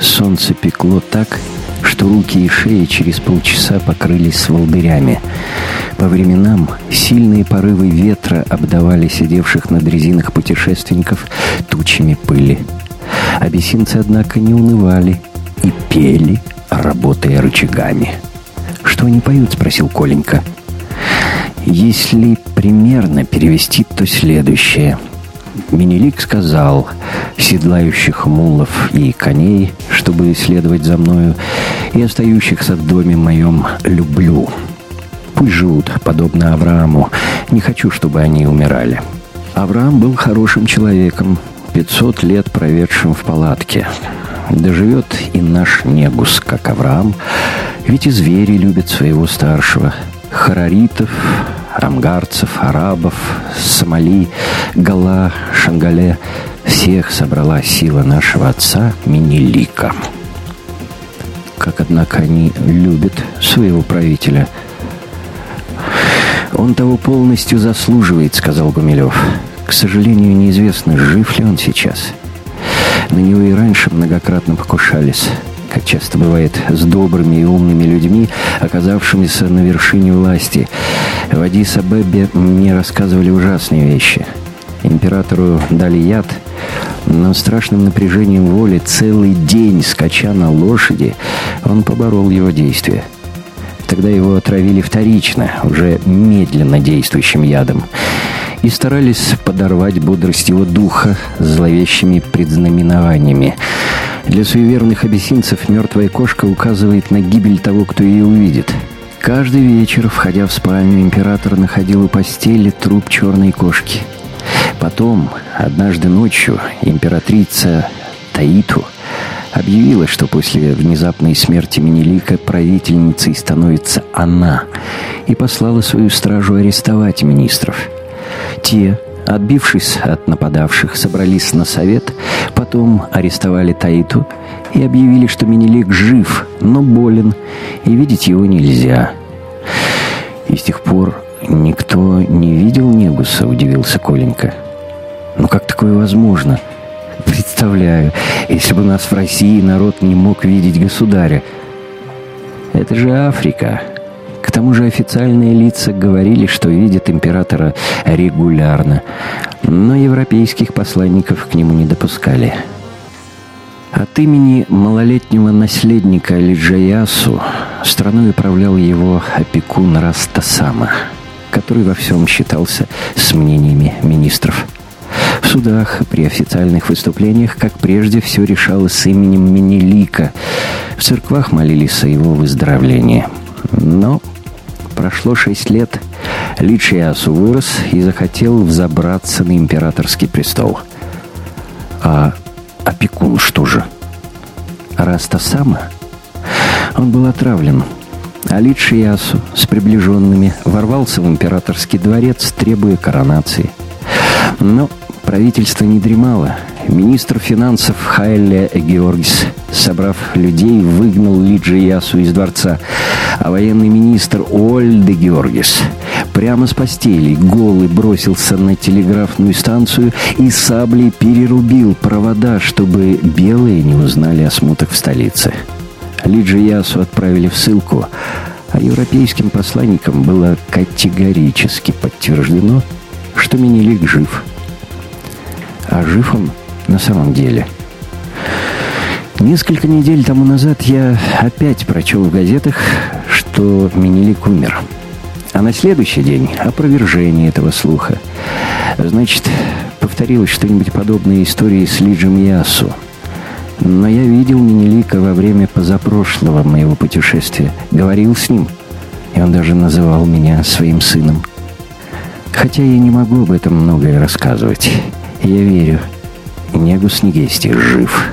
Солнце пекло так, что руки и шеи через полчаса покрылись волдырями. По временам сильные порывы ветра обдавали сидевших на дрезинах путешественников тучами пыли. Абиссинцы, однако, не унывали и пели, работая рычагами. «Что они поют?» — спросил Коленька. «Если примерно перевести, то следующее. Менелик сказал, седлающих мулов и коней, чтобы следовать за мною, и остающихся в доме моем люблю. Пусть живут, подобно Аврааму. Не хочу, чтобы они умирали. Авраам был хорошим человеком, 500 лет проведшим в палатке. Доживет и наш Негус, как Авраам, ведь и звери любят своего старшего. Хараритов, амгарцев, арабов, Сомали, Гала, Шангале — всех собрала сила нашего отца Минилика. Как, однако, они любят своего правителя. «Он того полностью заслуживает», — сказал Гумилев. «К сожалению, неизвестно, жив ли он сейчас». На него и раньше многократно покушались, как часто бывает с добрыми и умными людьми, оказавшимися на вершине власти. В Адис-Абебе мне рассказывали ужасные вещи. Императору дали яд, но страшным напряжением воли целый день, скача на лошади, он поборол его действия. Тогда его отравили вторично, уже медленно действующим ядом и старались подорвать бодрость его духа зловещими предзнаменованиями. Для суеверных абиссинцев мертвая кошка указывает на гибель того, кто ее увидит. Каждый вечер, входя в спальню, император находил у постели труп черной кошки. Потом, однажды ночью, императрица Таиту объявила, что после внезапной смерти Менелика правительницей становится она, и послала свою стражу арестовать министров – те, отбившись от нападавших, собрались на совет, потом арестовали Таиту и объявили, что Менелик жив, но болен, и видеть его нельзя. И с тех пор никто не видел Негуса, удивился Коленька. Ну как такое возможно? Представляю, если бы у нас в России народ не мог видеть государя. Это же Африка, тому же официальные лица говорили, что видят императора регулярно, но европейских посланников к нему не допускали. От имени малолетнего наследника Лиджаясу страной управлял его опекун Растасама, который во всем считался с мнениями министров. В судах, при официальных выступлениях, как прежде, все решалось с именем Менелика. В церквах молились о его выздоровлении. Но Прошло шесть лет, Лидж Иясу вырос и захотел взобраться на императорский престол. А опекун что же? Рас Тасама? Он был отравлен, а Лидж Иясу с приближенными ворвался в императорский дворец, требуя коронации. Но правительство не дремало. Министр финансов Хайле Георгис, собрав людей, выгнал Лидж Иясу из дворца – а военный министр Ольде Георгис прямо с постели голый бросился на телеграфную станцию и саблей перерубил провода, чтобы белые не узнали о смутах в столице. Лиджи Ясу отправили в ссылку, а европейским посланникам было категорически подтверждено, что Менелик жив. А жив он на самом деле – Несколько недель тому назад я опять прочел в газетах, что Менелик умер. А на следующий день опровержение этого слуха. Значит, повторилось что-нибудь подобное истории с Лиджем Ясу. Но я видел Менелика во время позапрошлого моего путешествия. Говорил с ним, и он даже называл меня своим сыном. Хотя я не могу об этом многое рассказывать. Я верю, Негус Негести жив.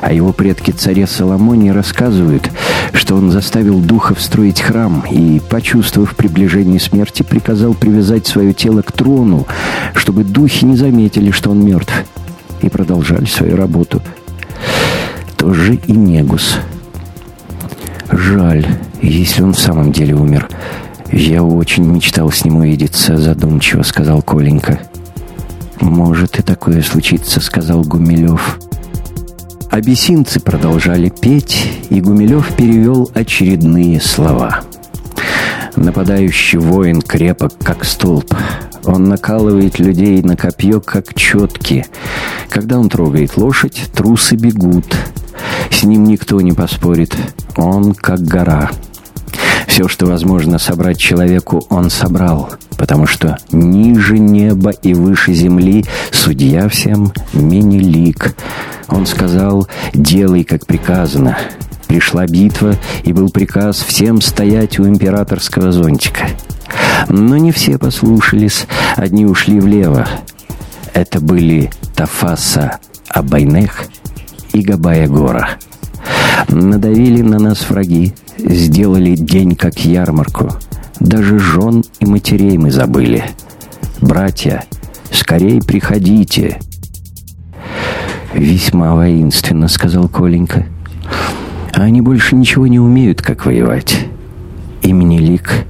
А его предки царе Соломоне рассказывают, что он заставил духов строить храм и, почувствовав приближение смерти, приказал привязать свое тело к трону, чтобы духи не заметили, что он мертв, и продолжали свою работу. Тоже и Негус. Жаль, если он в самом деле умер. Я очень мечтал с ним увидеться, задумчиво сказал Коленька. «Может и такое случиться», — сказал Гумилев. Абиссинцы продолжали петь, и Гумилев перевел очередные слова. Нападающий воин крепок, как столб. Он накалывает людей на копье, как четки. Когда он трогает лошадь, трусы бегут. С ним никто не поспорит. Он как гора. Все, что возможно собрать человеку, он собрал, потому что ниже неба и выше земли судья всем Менелик. Он сказал «делай, как приказано». Пришла битва, и был приказ всем стоять у императорского зонтика. Но не все послушались, одни ушли влево. Это были Тафаса Абайнех и Габая Гора. Надавили на нас враги, сделали день как ярмарку. Даже жен и матерей мы забыли. Братья, скорей приходите. Весьма воинственно, сказал Коленька. А они больше ничего не умеют, как воевать. Имени Лик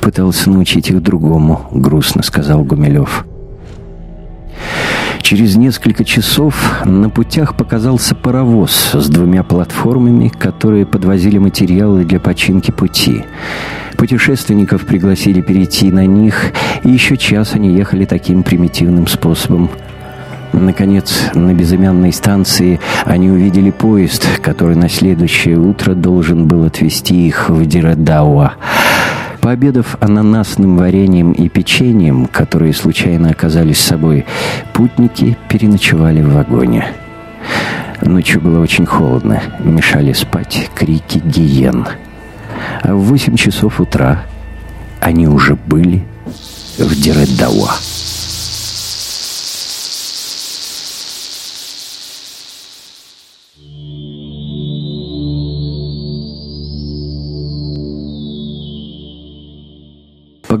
пытался научить их другому, грустно сказал Гумилев. Через несколько часов на путях показался паровоз с двумя платформами, которые подвозили материалы для починки пути. Путешественников пригласили перейти на них, и еще час они ехали таким примитивным способом. Наконец, на безымянной станции они увидели поезд, который на следующее утро должен был отвезти их в Дирадауа. Пообедав ананасным вареньем и печеньем, которые случайно оказались с собой, путники переночевали в вагоне. Ночью было очень холодно, мешали спать крики гиен. А в восемь часов утра они уже были в Диреддауа.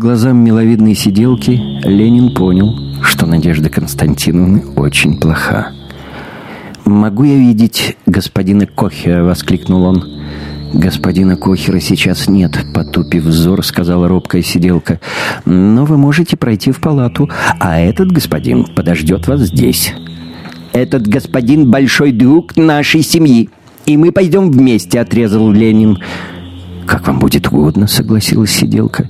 Глазам миловидной сиделки Ленин понял, что Надежда Константиновна очень плоха. «Могу я видеть господина Кохера?» — воскликнул он. «Господина Кохера сейчас нет», — потупив взор, сказала робкая сиделка. «Но вы можете пройти в палату, а этот господин подождет вас здесь». «Этот господин большой друг нашей семьи, и мы пойдем вместе», — отрезал Ленин. «Как вам будет угодно», — согласилась сиделка.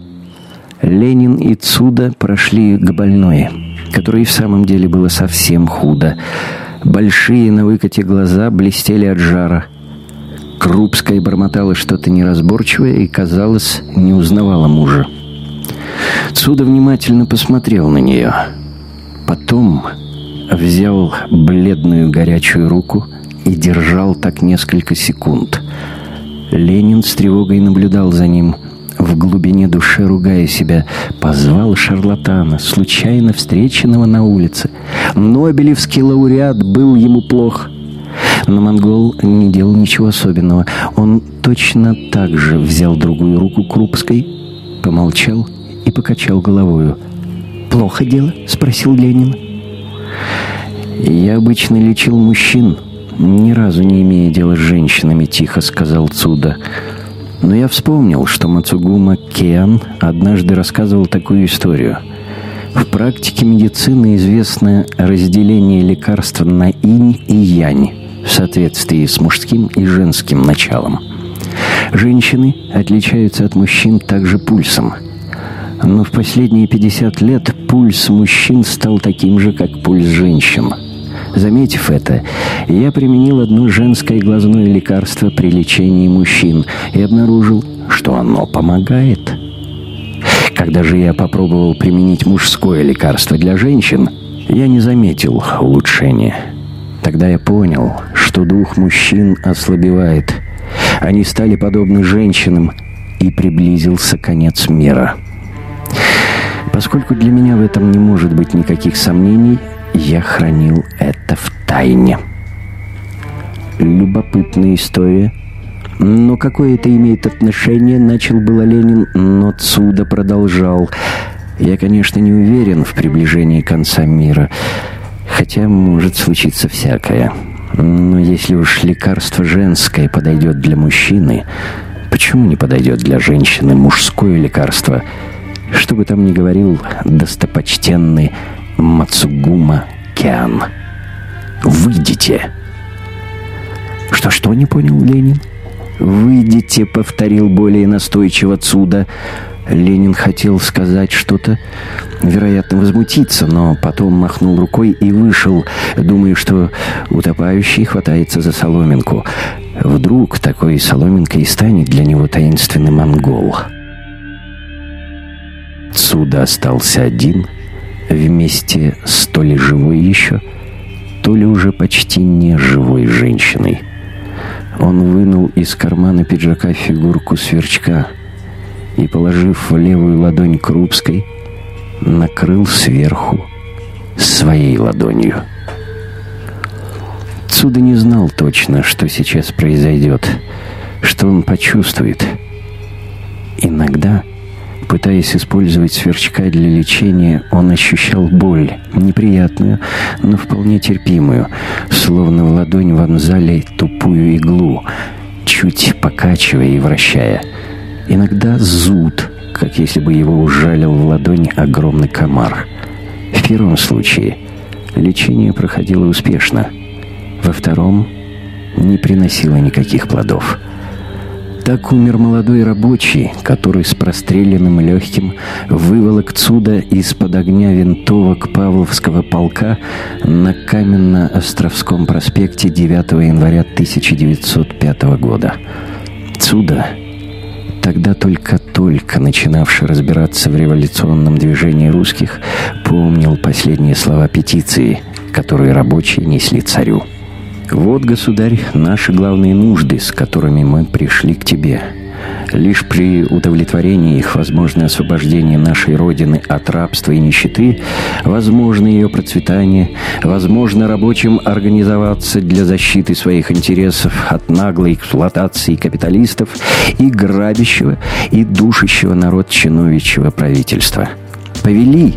Ленин и Цуда прошли к больной, которой в самом деле было совсем худо. Большие на выкате глаза блестели от жара. Крупская бормотала что-то неразборчивое и, казалось, не узнавала мужа. Цуда внимательно посмотрел на нее. Потом взял бледную горячую руку и держал так несколько секунд. Ленин с тревогой наблюдал за ним – в глубине души ругая себя, позвал шарлатана, случайно встреченного на улице. Нобелевский лауреат был ему плох. Но монгол не делал ничего особенного. Он точно так же взял другую руку Крупской, помолчал и покачал головою. «Плохо дело?» — спросил Ленин. «Я обычно лечил мужчин, ни разу не имея дела с женщинами», — тихо сказал Цуда. «Цуда». Но я вспомнил, что Мацугума Киан однажды рассказывал такую историю. В практике медицины известно разделение лекарств на инь и янь в соответствии с мужским и женским началом. Женщины отличаются от мужчин также пульсом. Но в последние 50 лет пульс мужчин стал таким же, как пульс женщин – Заметив это, я применил одно женское глазное лекарство при лечении мужчин и обнаружил, что оно помогает. Когда же я попробовал применить мужское лекарство для женщин, я не заметил улучшения. Тогда я понял, что дух мужчин ослабевает. Они стали подобны женщинам, и приблизился конец мира. Поскольку для меня в этом не может быть никаких сомнений, я хранил это в тайне. Любопытная история. Но какое это имеет отношение, начал было Ленин, но Цуда продолжал. Я, конечно, не уверен в приближении конца мира, хотя может случиться всякое. Но если уж лекарство женское подойдет для мужчины, почему не подойдет для женщины мужское лекарство? Что бы там ни говорил достопочтенный Мацугума Кян. «Выйдите!» «Что-что?» — не понял Ленин. «Выйдите!» — повторил более настойчиво Цуда. Ленин хотел сказать что-то, вероятно, возмутиться, но потом махнул рукой и вышел, думая, что утопающий хватается за соломинку. Вдруг такой соломинкой и станет для него таинственный монгол. Цуда остался один, вместе с то ли живой еще, то ли уже почти не живой женщиной. Он вынул из кармана пиджака фигурку сверчка и, положив в левую ладонь Крупской, накрыл сверху своей ладонью. Цуда не знал точно, что сейчас произойдет, что он почувствует. Иногда, пытаясь использовать сверчка для лечения, он ощущал боль, неприятную, но вполне терпимую, словно в ладонь вонзали тупую иглу, чуть покачивая и вращая. Иногда зуд, как если бы его ужалил в ладонь огромный комар. В первом случае лечение проходило успешно – во втором не приносило никаких плодов. Так умер молодой рабочий, который с простреленным легким выволок Цуда из-под огня винтовок Павловского полка на Каменно-Островском проспекте 9 января 1905 года. Цуда, тогда только-только начинавший разбираться в революционном движении русских, помнил последние слова петиции, которые рабочие несли царю. «Вот, государь, наши главные нужды, с которыми мы пришли к тебе. Лишь при удовлетворении их возможно освобождение нашей Родины от рабства и нищеты, возможно ее процветание, возможно рабочим организоваться для защиты своих интересов от наглой эксплуатации капиталистов и грабящего и душащего народ чиновичьего правительства. Повели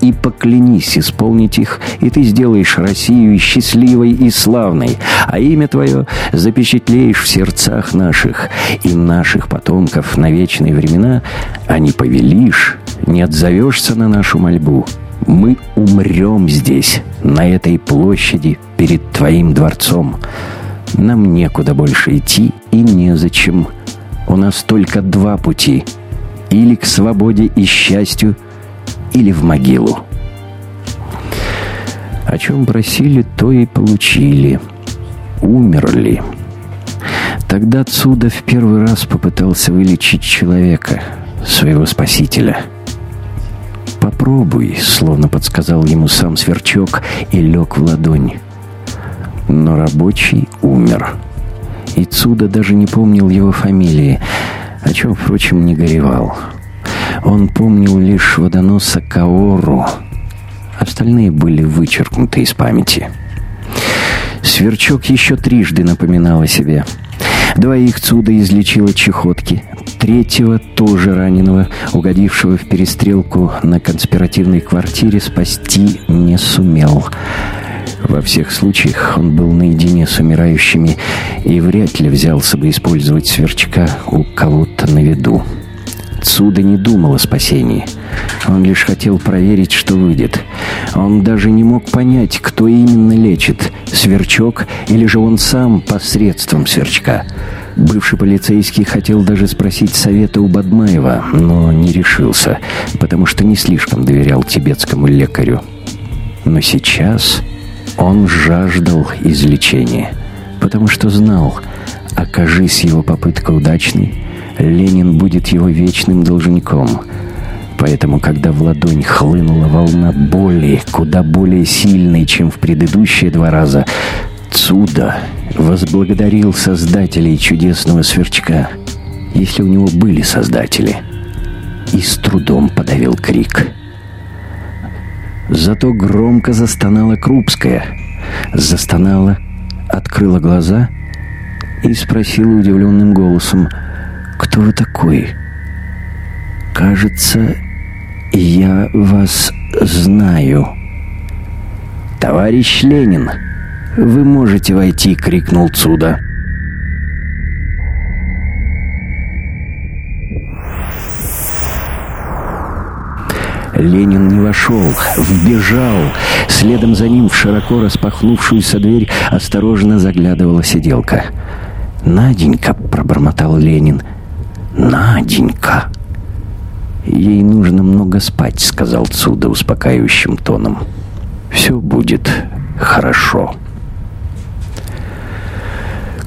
и поклянись исполнить их, и ты сделаешь Россию счастливой и славной, а имя твое запечатлеешь в сердцах наших и наших потомков на вечные времена, а не повелишь, не отзовешься на нашу мольбу. Мы умрем здесь, на этой площади, перед твоим дворцом. Нам некуда больше идти и незачем. У нас только два пути. Или к свободе и счастью, или в могилу. О чем просили, то и получили. Умерли. Тогда Цуда в первый раз попытался вылечить человека, своего спасителя. «Попробуй», — словно подсказал ему сам сверчок и лег в ладонь. Но рабочий умер. И Цуда даже не помнил его фамилии, о чем, впрочем, не горевал. Он помнил лишь водоноса Каору. Остальные были вычеркнуты из памяти. Сверчок еще трижды напоминал о себе. Двоих Цуда излечила чехотки. Третьего, тоже раненого, угодившего в перестрелку на конспиративной квартире, спасти не сумел. Во всех случаях он был наедине с умирающими и вряд ли взялся бы использовать сверчка у кого-то на виду. Цуда не думал о спасении. Он лишь хотел проверить, что выйдет. Он даже не мог понять, кто именно лечит, сверчок или же он сам посредством сверчка. Бывший полицейский хотел даже спросить совета у Бадмаева, но не решился, потому что не слишком доверял тибетскому лекарю. Но сейчас он жаждал излечения, потому что знал, окажись его попытка удачной, Ленин будет его вечным должником. Поэтому, когда в ладонь хлынула волна боли, куда более сильной, чем в предыдущие два раза, Цуда возблагодарил создателей чудесного сверчка, если у него были создатели, и с трудом подавил крик. Зато громко застонала Крупская. Застонала, открыла глаза и спросила удивленным голосом — кто вы такой? Кажется, я вас знаю. Товарищ Ленин, вы можете войти, крикнул Цуда. Ленин не вошел, вбежал. Следом за ним в широко распахнувшуюся дверь осторожно заглядывала сиделка. «Наденька», — пробормотал Ленин, — «Наденька!» «Ей нужно много спать», — сказал Цуда успокаивающим тоном. «Все будет хорошо».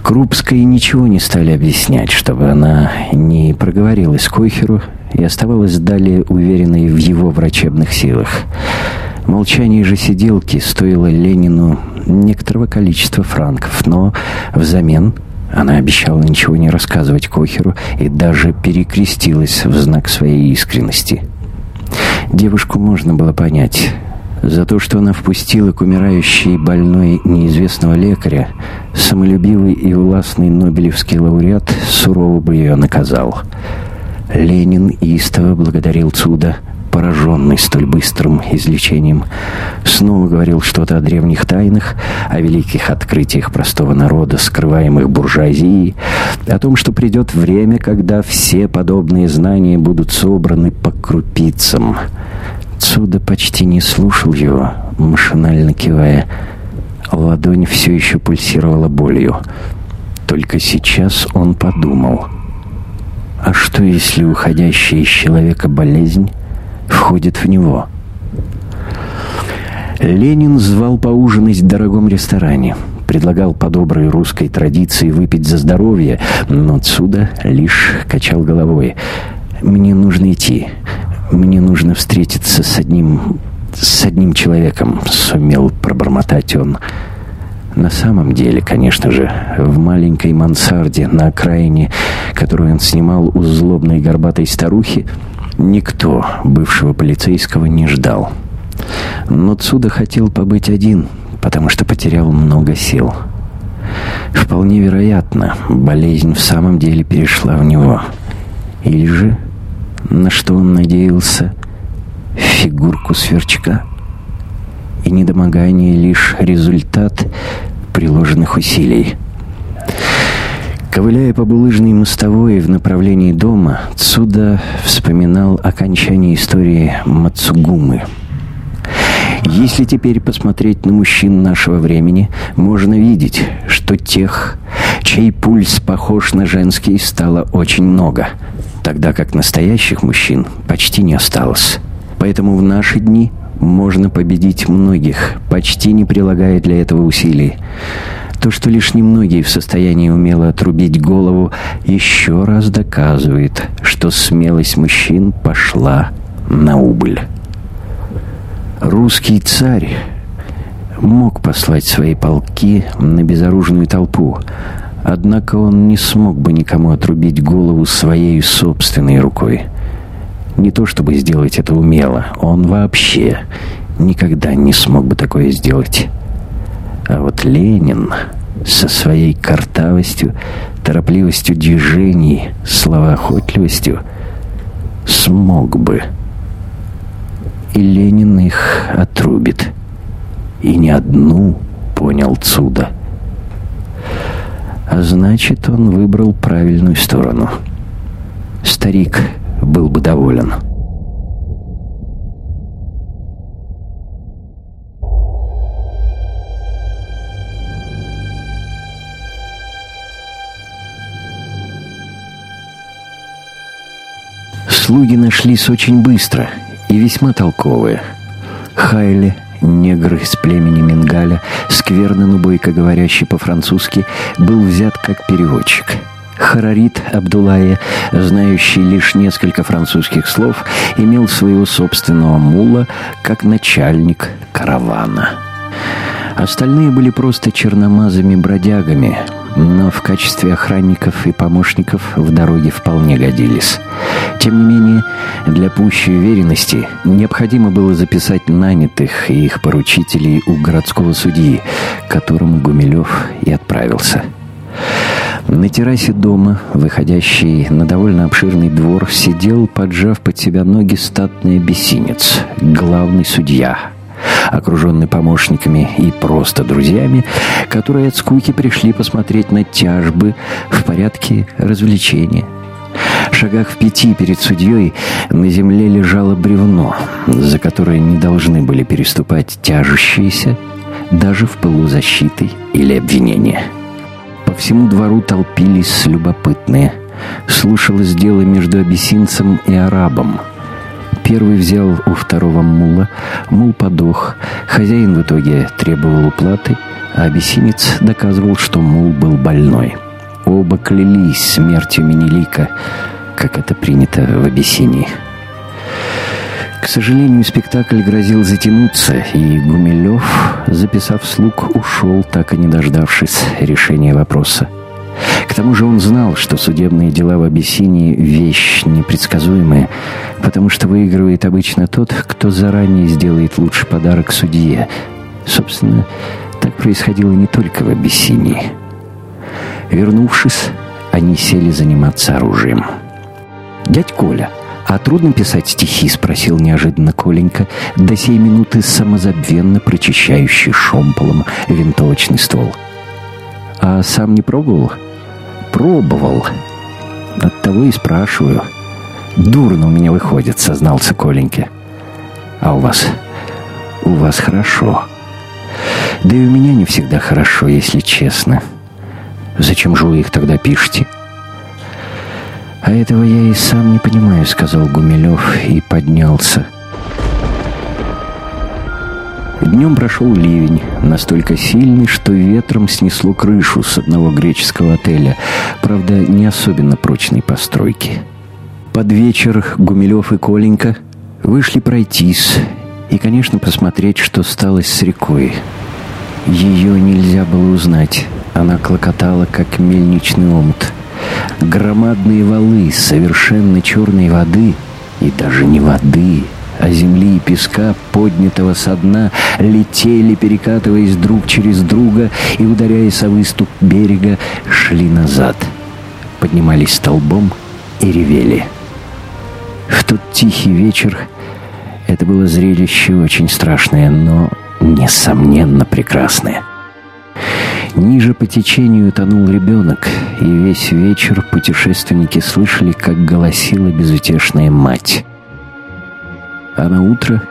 Крупской ничего не стали объяснять, чтобы она не проговорилась Койхеру и оставалась далее уверенной в его врачебных силах. Молчание же сиделки стоило Ленину некоторого количества франков, но взамен она обещала ничего не рассказывать Кохеру и даже перекрестилась в знак своей искренности. Девушку можно было понять. За то, что она впустила к умирающей больной неизвестного лекаря, самолюбивый и властный нобелевский лауреат сурово бы ее наказал. Ленин истово благодарил Цуда пораженный столь быстрым излечением, снова говорил что-то о древних тайнах, о великих открытиях простого народа, скрываемых буржуазией, о том, что придет время, когда все подобные знания будут собраны по крупицам. Цуда почти не слушал его, машинально кивая. Ладонь все еще пульсировала болью. Только сейчас он подумал. А что, если уходящая из человека болезнь входит в него. Ленин звал поужинать в дорогом ресторане. Предлагал по доброй русской традиции выпить за здоровье, но отсюда лишь качал головой. «Мне нужно идти. Мне нужно встретиться с одним... с одним человеком», — сумел пробормотать он. На самом деле, конечно же, в маленькой мансарде на окраине, которую он снимал у злобной горбатой старухи, Никто бывшего полицейского не ждал. Но Цуда хотел побыть один, потому что потерял много сил. Вполне вероятно, болезнь в самом деле перешла в него. Или же, на что он надеялся, фигурку сверчка. И недомогание лишь результат приложенных усилий. Ковыляя по булыжной мостовой в направлении дома, Цуда вспоминал окончание истории Мацугумы. Если теперь посмотреть на мужчин нашего времени, можно видеть, что тех, чей пульс похож на женский, стало очень много, тогда как настоящих мужчин почти не осталось. Поэтому в наши дни можно победить многих, почти не прилагая для этого усилий. То, что лишь немногие в состоянии умело отрубить голову, еще раз доказывает, что смелость мужчин пошла на убыль. Русский царь мог послать свои полки на безоружную толпу, однако он не смог бы никому отрубить голову своей собственной рукой. Не то чтобы сделать это умело, он вообще никогда не смог бы такое сделать. А вот Ленин со своей картавостью, торопливостью движений, словоохотливостью смог бы. И Ленин их отрубит. И не одну, понял Цуда. А значит, он выбрал правильную сторону. Старик был бы доволен. Слуги нашлись очень быстро и весьма толковые. Хайли, негр из племени Мингаля, скверно, но бойко говорящий по-французски, был взят как переводчик. Харарит Абдулая, знающий лишь несколько французских слов, имел своего собственного мула как начальник каравана. Остальные были просто черномазыми бродягами, но в качестве охранников и помощников в дороге вполне годились. Тем не менее, для пущей уверенности необходимо было записать нанятых и их поручителей у городского судьи, к которому Гумилев и отправился. На террасе дома, выходящий на довольно обширный двор, сидел, поджав под себя ноги, статный обессинец, главный судья — окруженный помощниками и просто друзьями, которые от скуки пришли посмотреть на тяжбы в порядке развлечения. Шагах в пяти перед судьей на земле лежало бревно, за которое не должны были переступать тяжущиеся, даже в пылу защиты или обвинения. По всему двору толпились любопытные. Слушалось дело между абиссинцем и арабом – Первый взял у второго мула, мул подох, хозяин в итоге требовал уплаты, а абиссинец доказывал, что мул был больной. Оба клялись смертью Менелика, как это принято в Абиссинии. К сожалению, спектакль грозил затянуться, и Гумилев, записав слуг, ушел, так и не дождавшись решения вопроса. К тому же он знал, что судебные дела в Абиссинии – вещь непредсказуемая, потому что выигрывает обычно тот, кто заранее сделает лучший подарок судье. Собственно, так происходило не только в Абиссинии. Вернувшись, они сели заниматься оружием. «Дядь Коля, а трудно писать стихи?» — спросил неожиданно Коленька, до сей минуты самозабвенно прочищающий шомполом винтовочный ствол. «А сам не пробовал?» «Пробовал. Оттого и спрашиваю». «Дурно у меня выходит», — сознался Коленька. «А у вас? У вас хорошо». «Да и у меня не всегда хорошо, если честно». «Зачем же вы их тогда пишете?» «А этого я и сам не понимаю», — сказал Гумилев и поднялся. Днем прошел ливень, настолько сильный, что ветром снесло крышу с одного греческого отеля, правда, не особенно прочной постройки. Под вечер Гумилев и Коленька вышли пройтись и, конечно, посмотреть, что стало с рекой. Ее нельзя было узнать. Она клокотала, как мельничный омут. Громадные валы совершенно черной воды, и даже не воды, а земли и песка, поднятого со дна, летели, перекатываясь друг через друга и, ударяясь о выступ берега, шли назад. Поднимались столбом и ревели. В тот тихий вечер это было зрелище очень страшное, но, несомненно, прекрасное. Ниже по течению тонул ребенок, и весь вечер путешественники слышали, как голосила безутешная мать. А на утро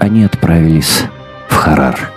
они отправились в Харар.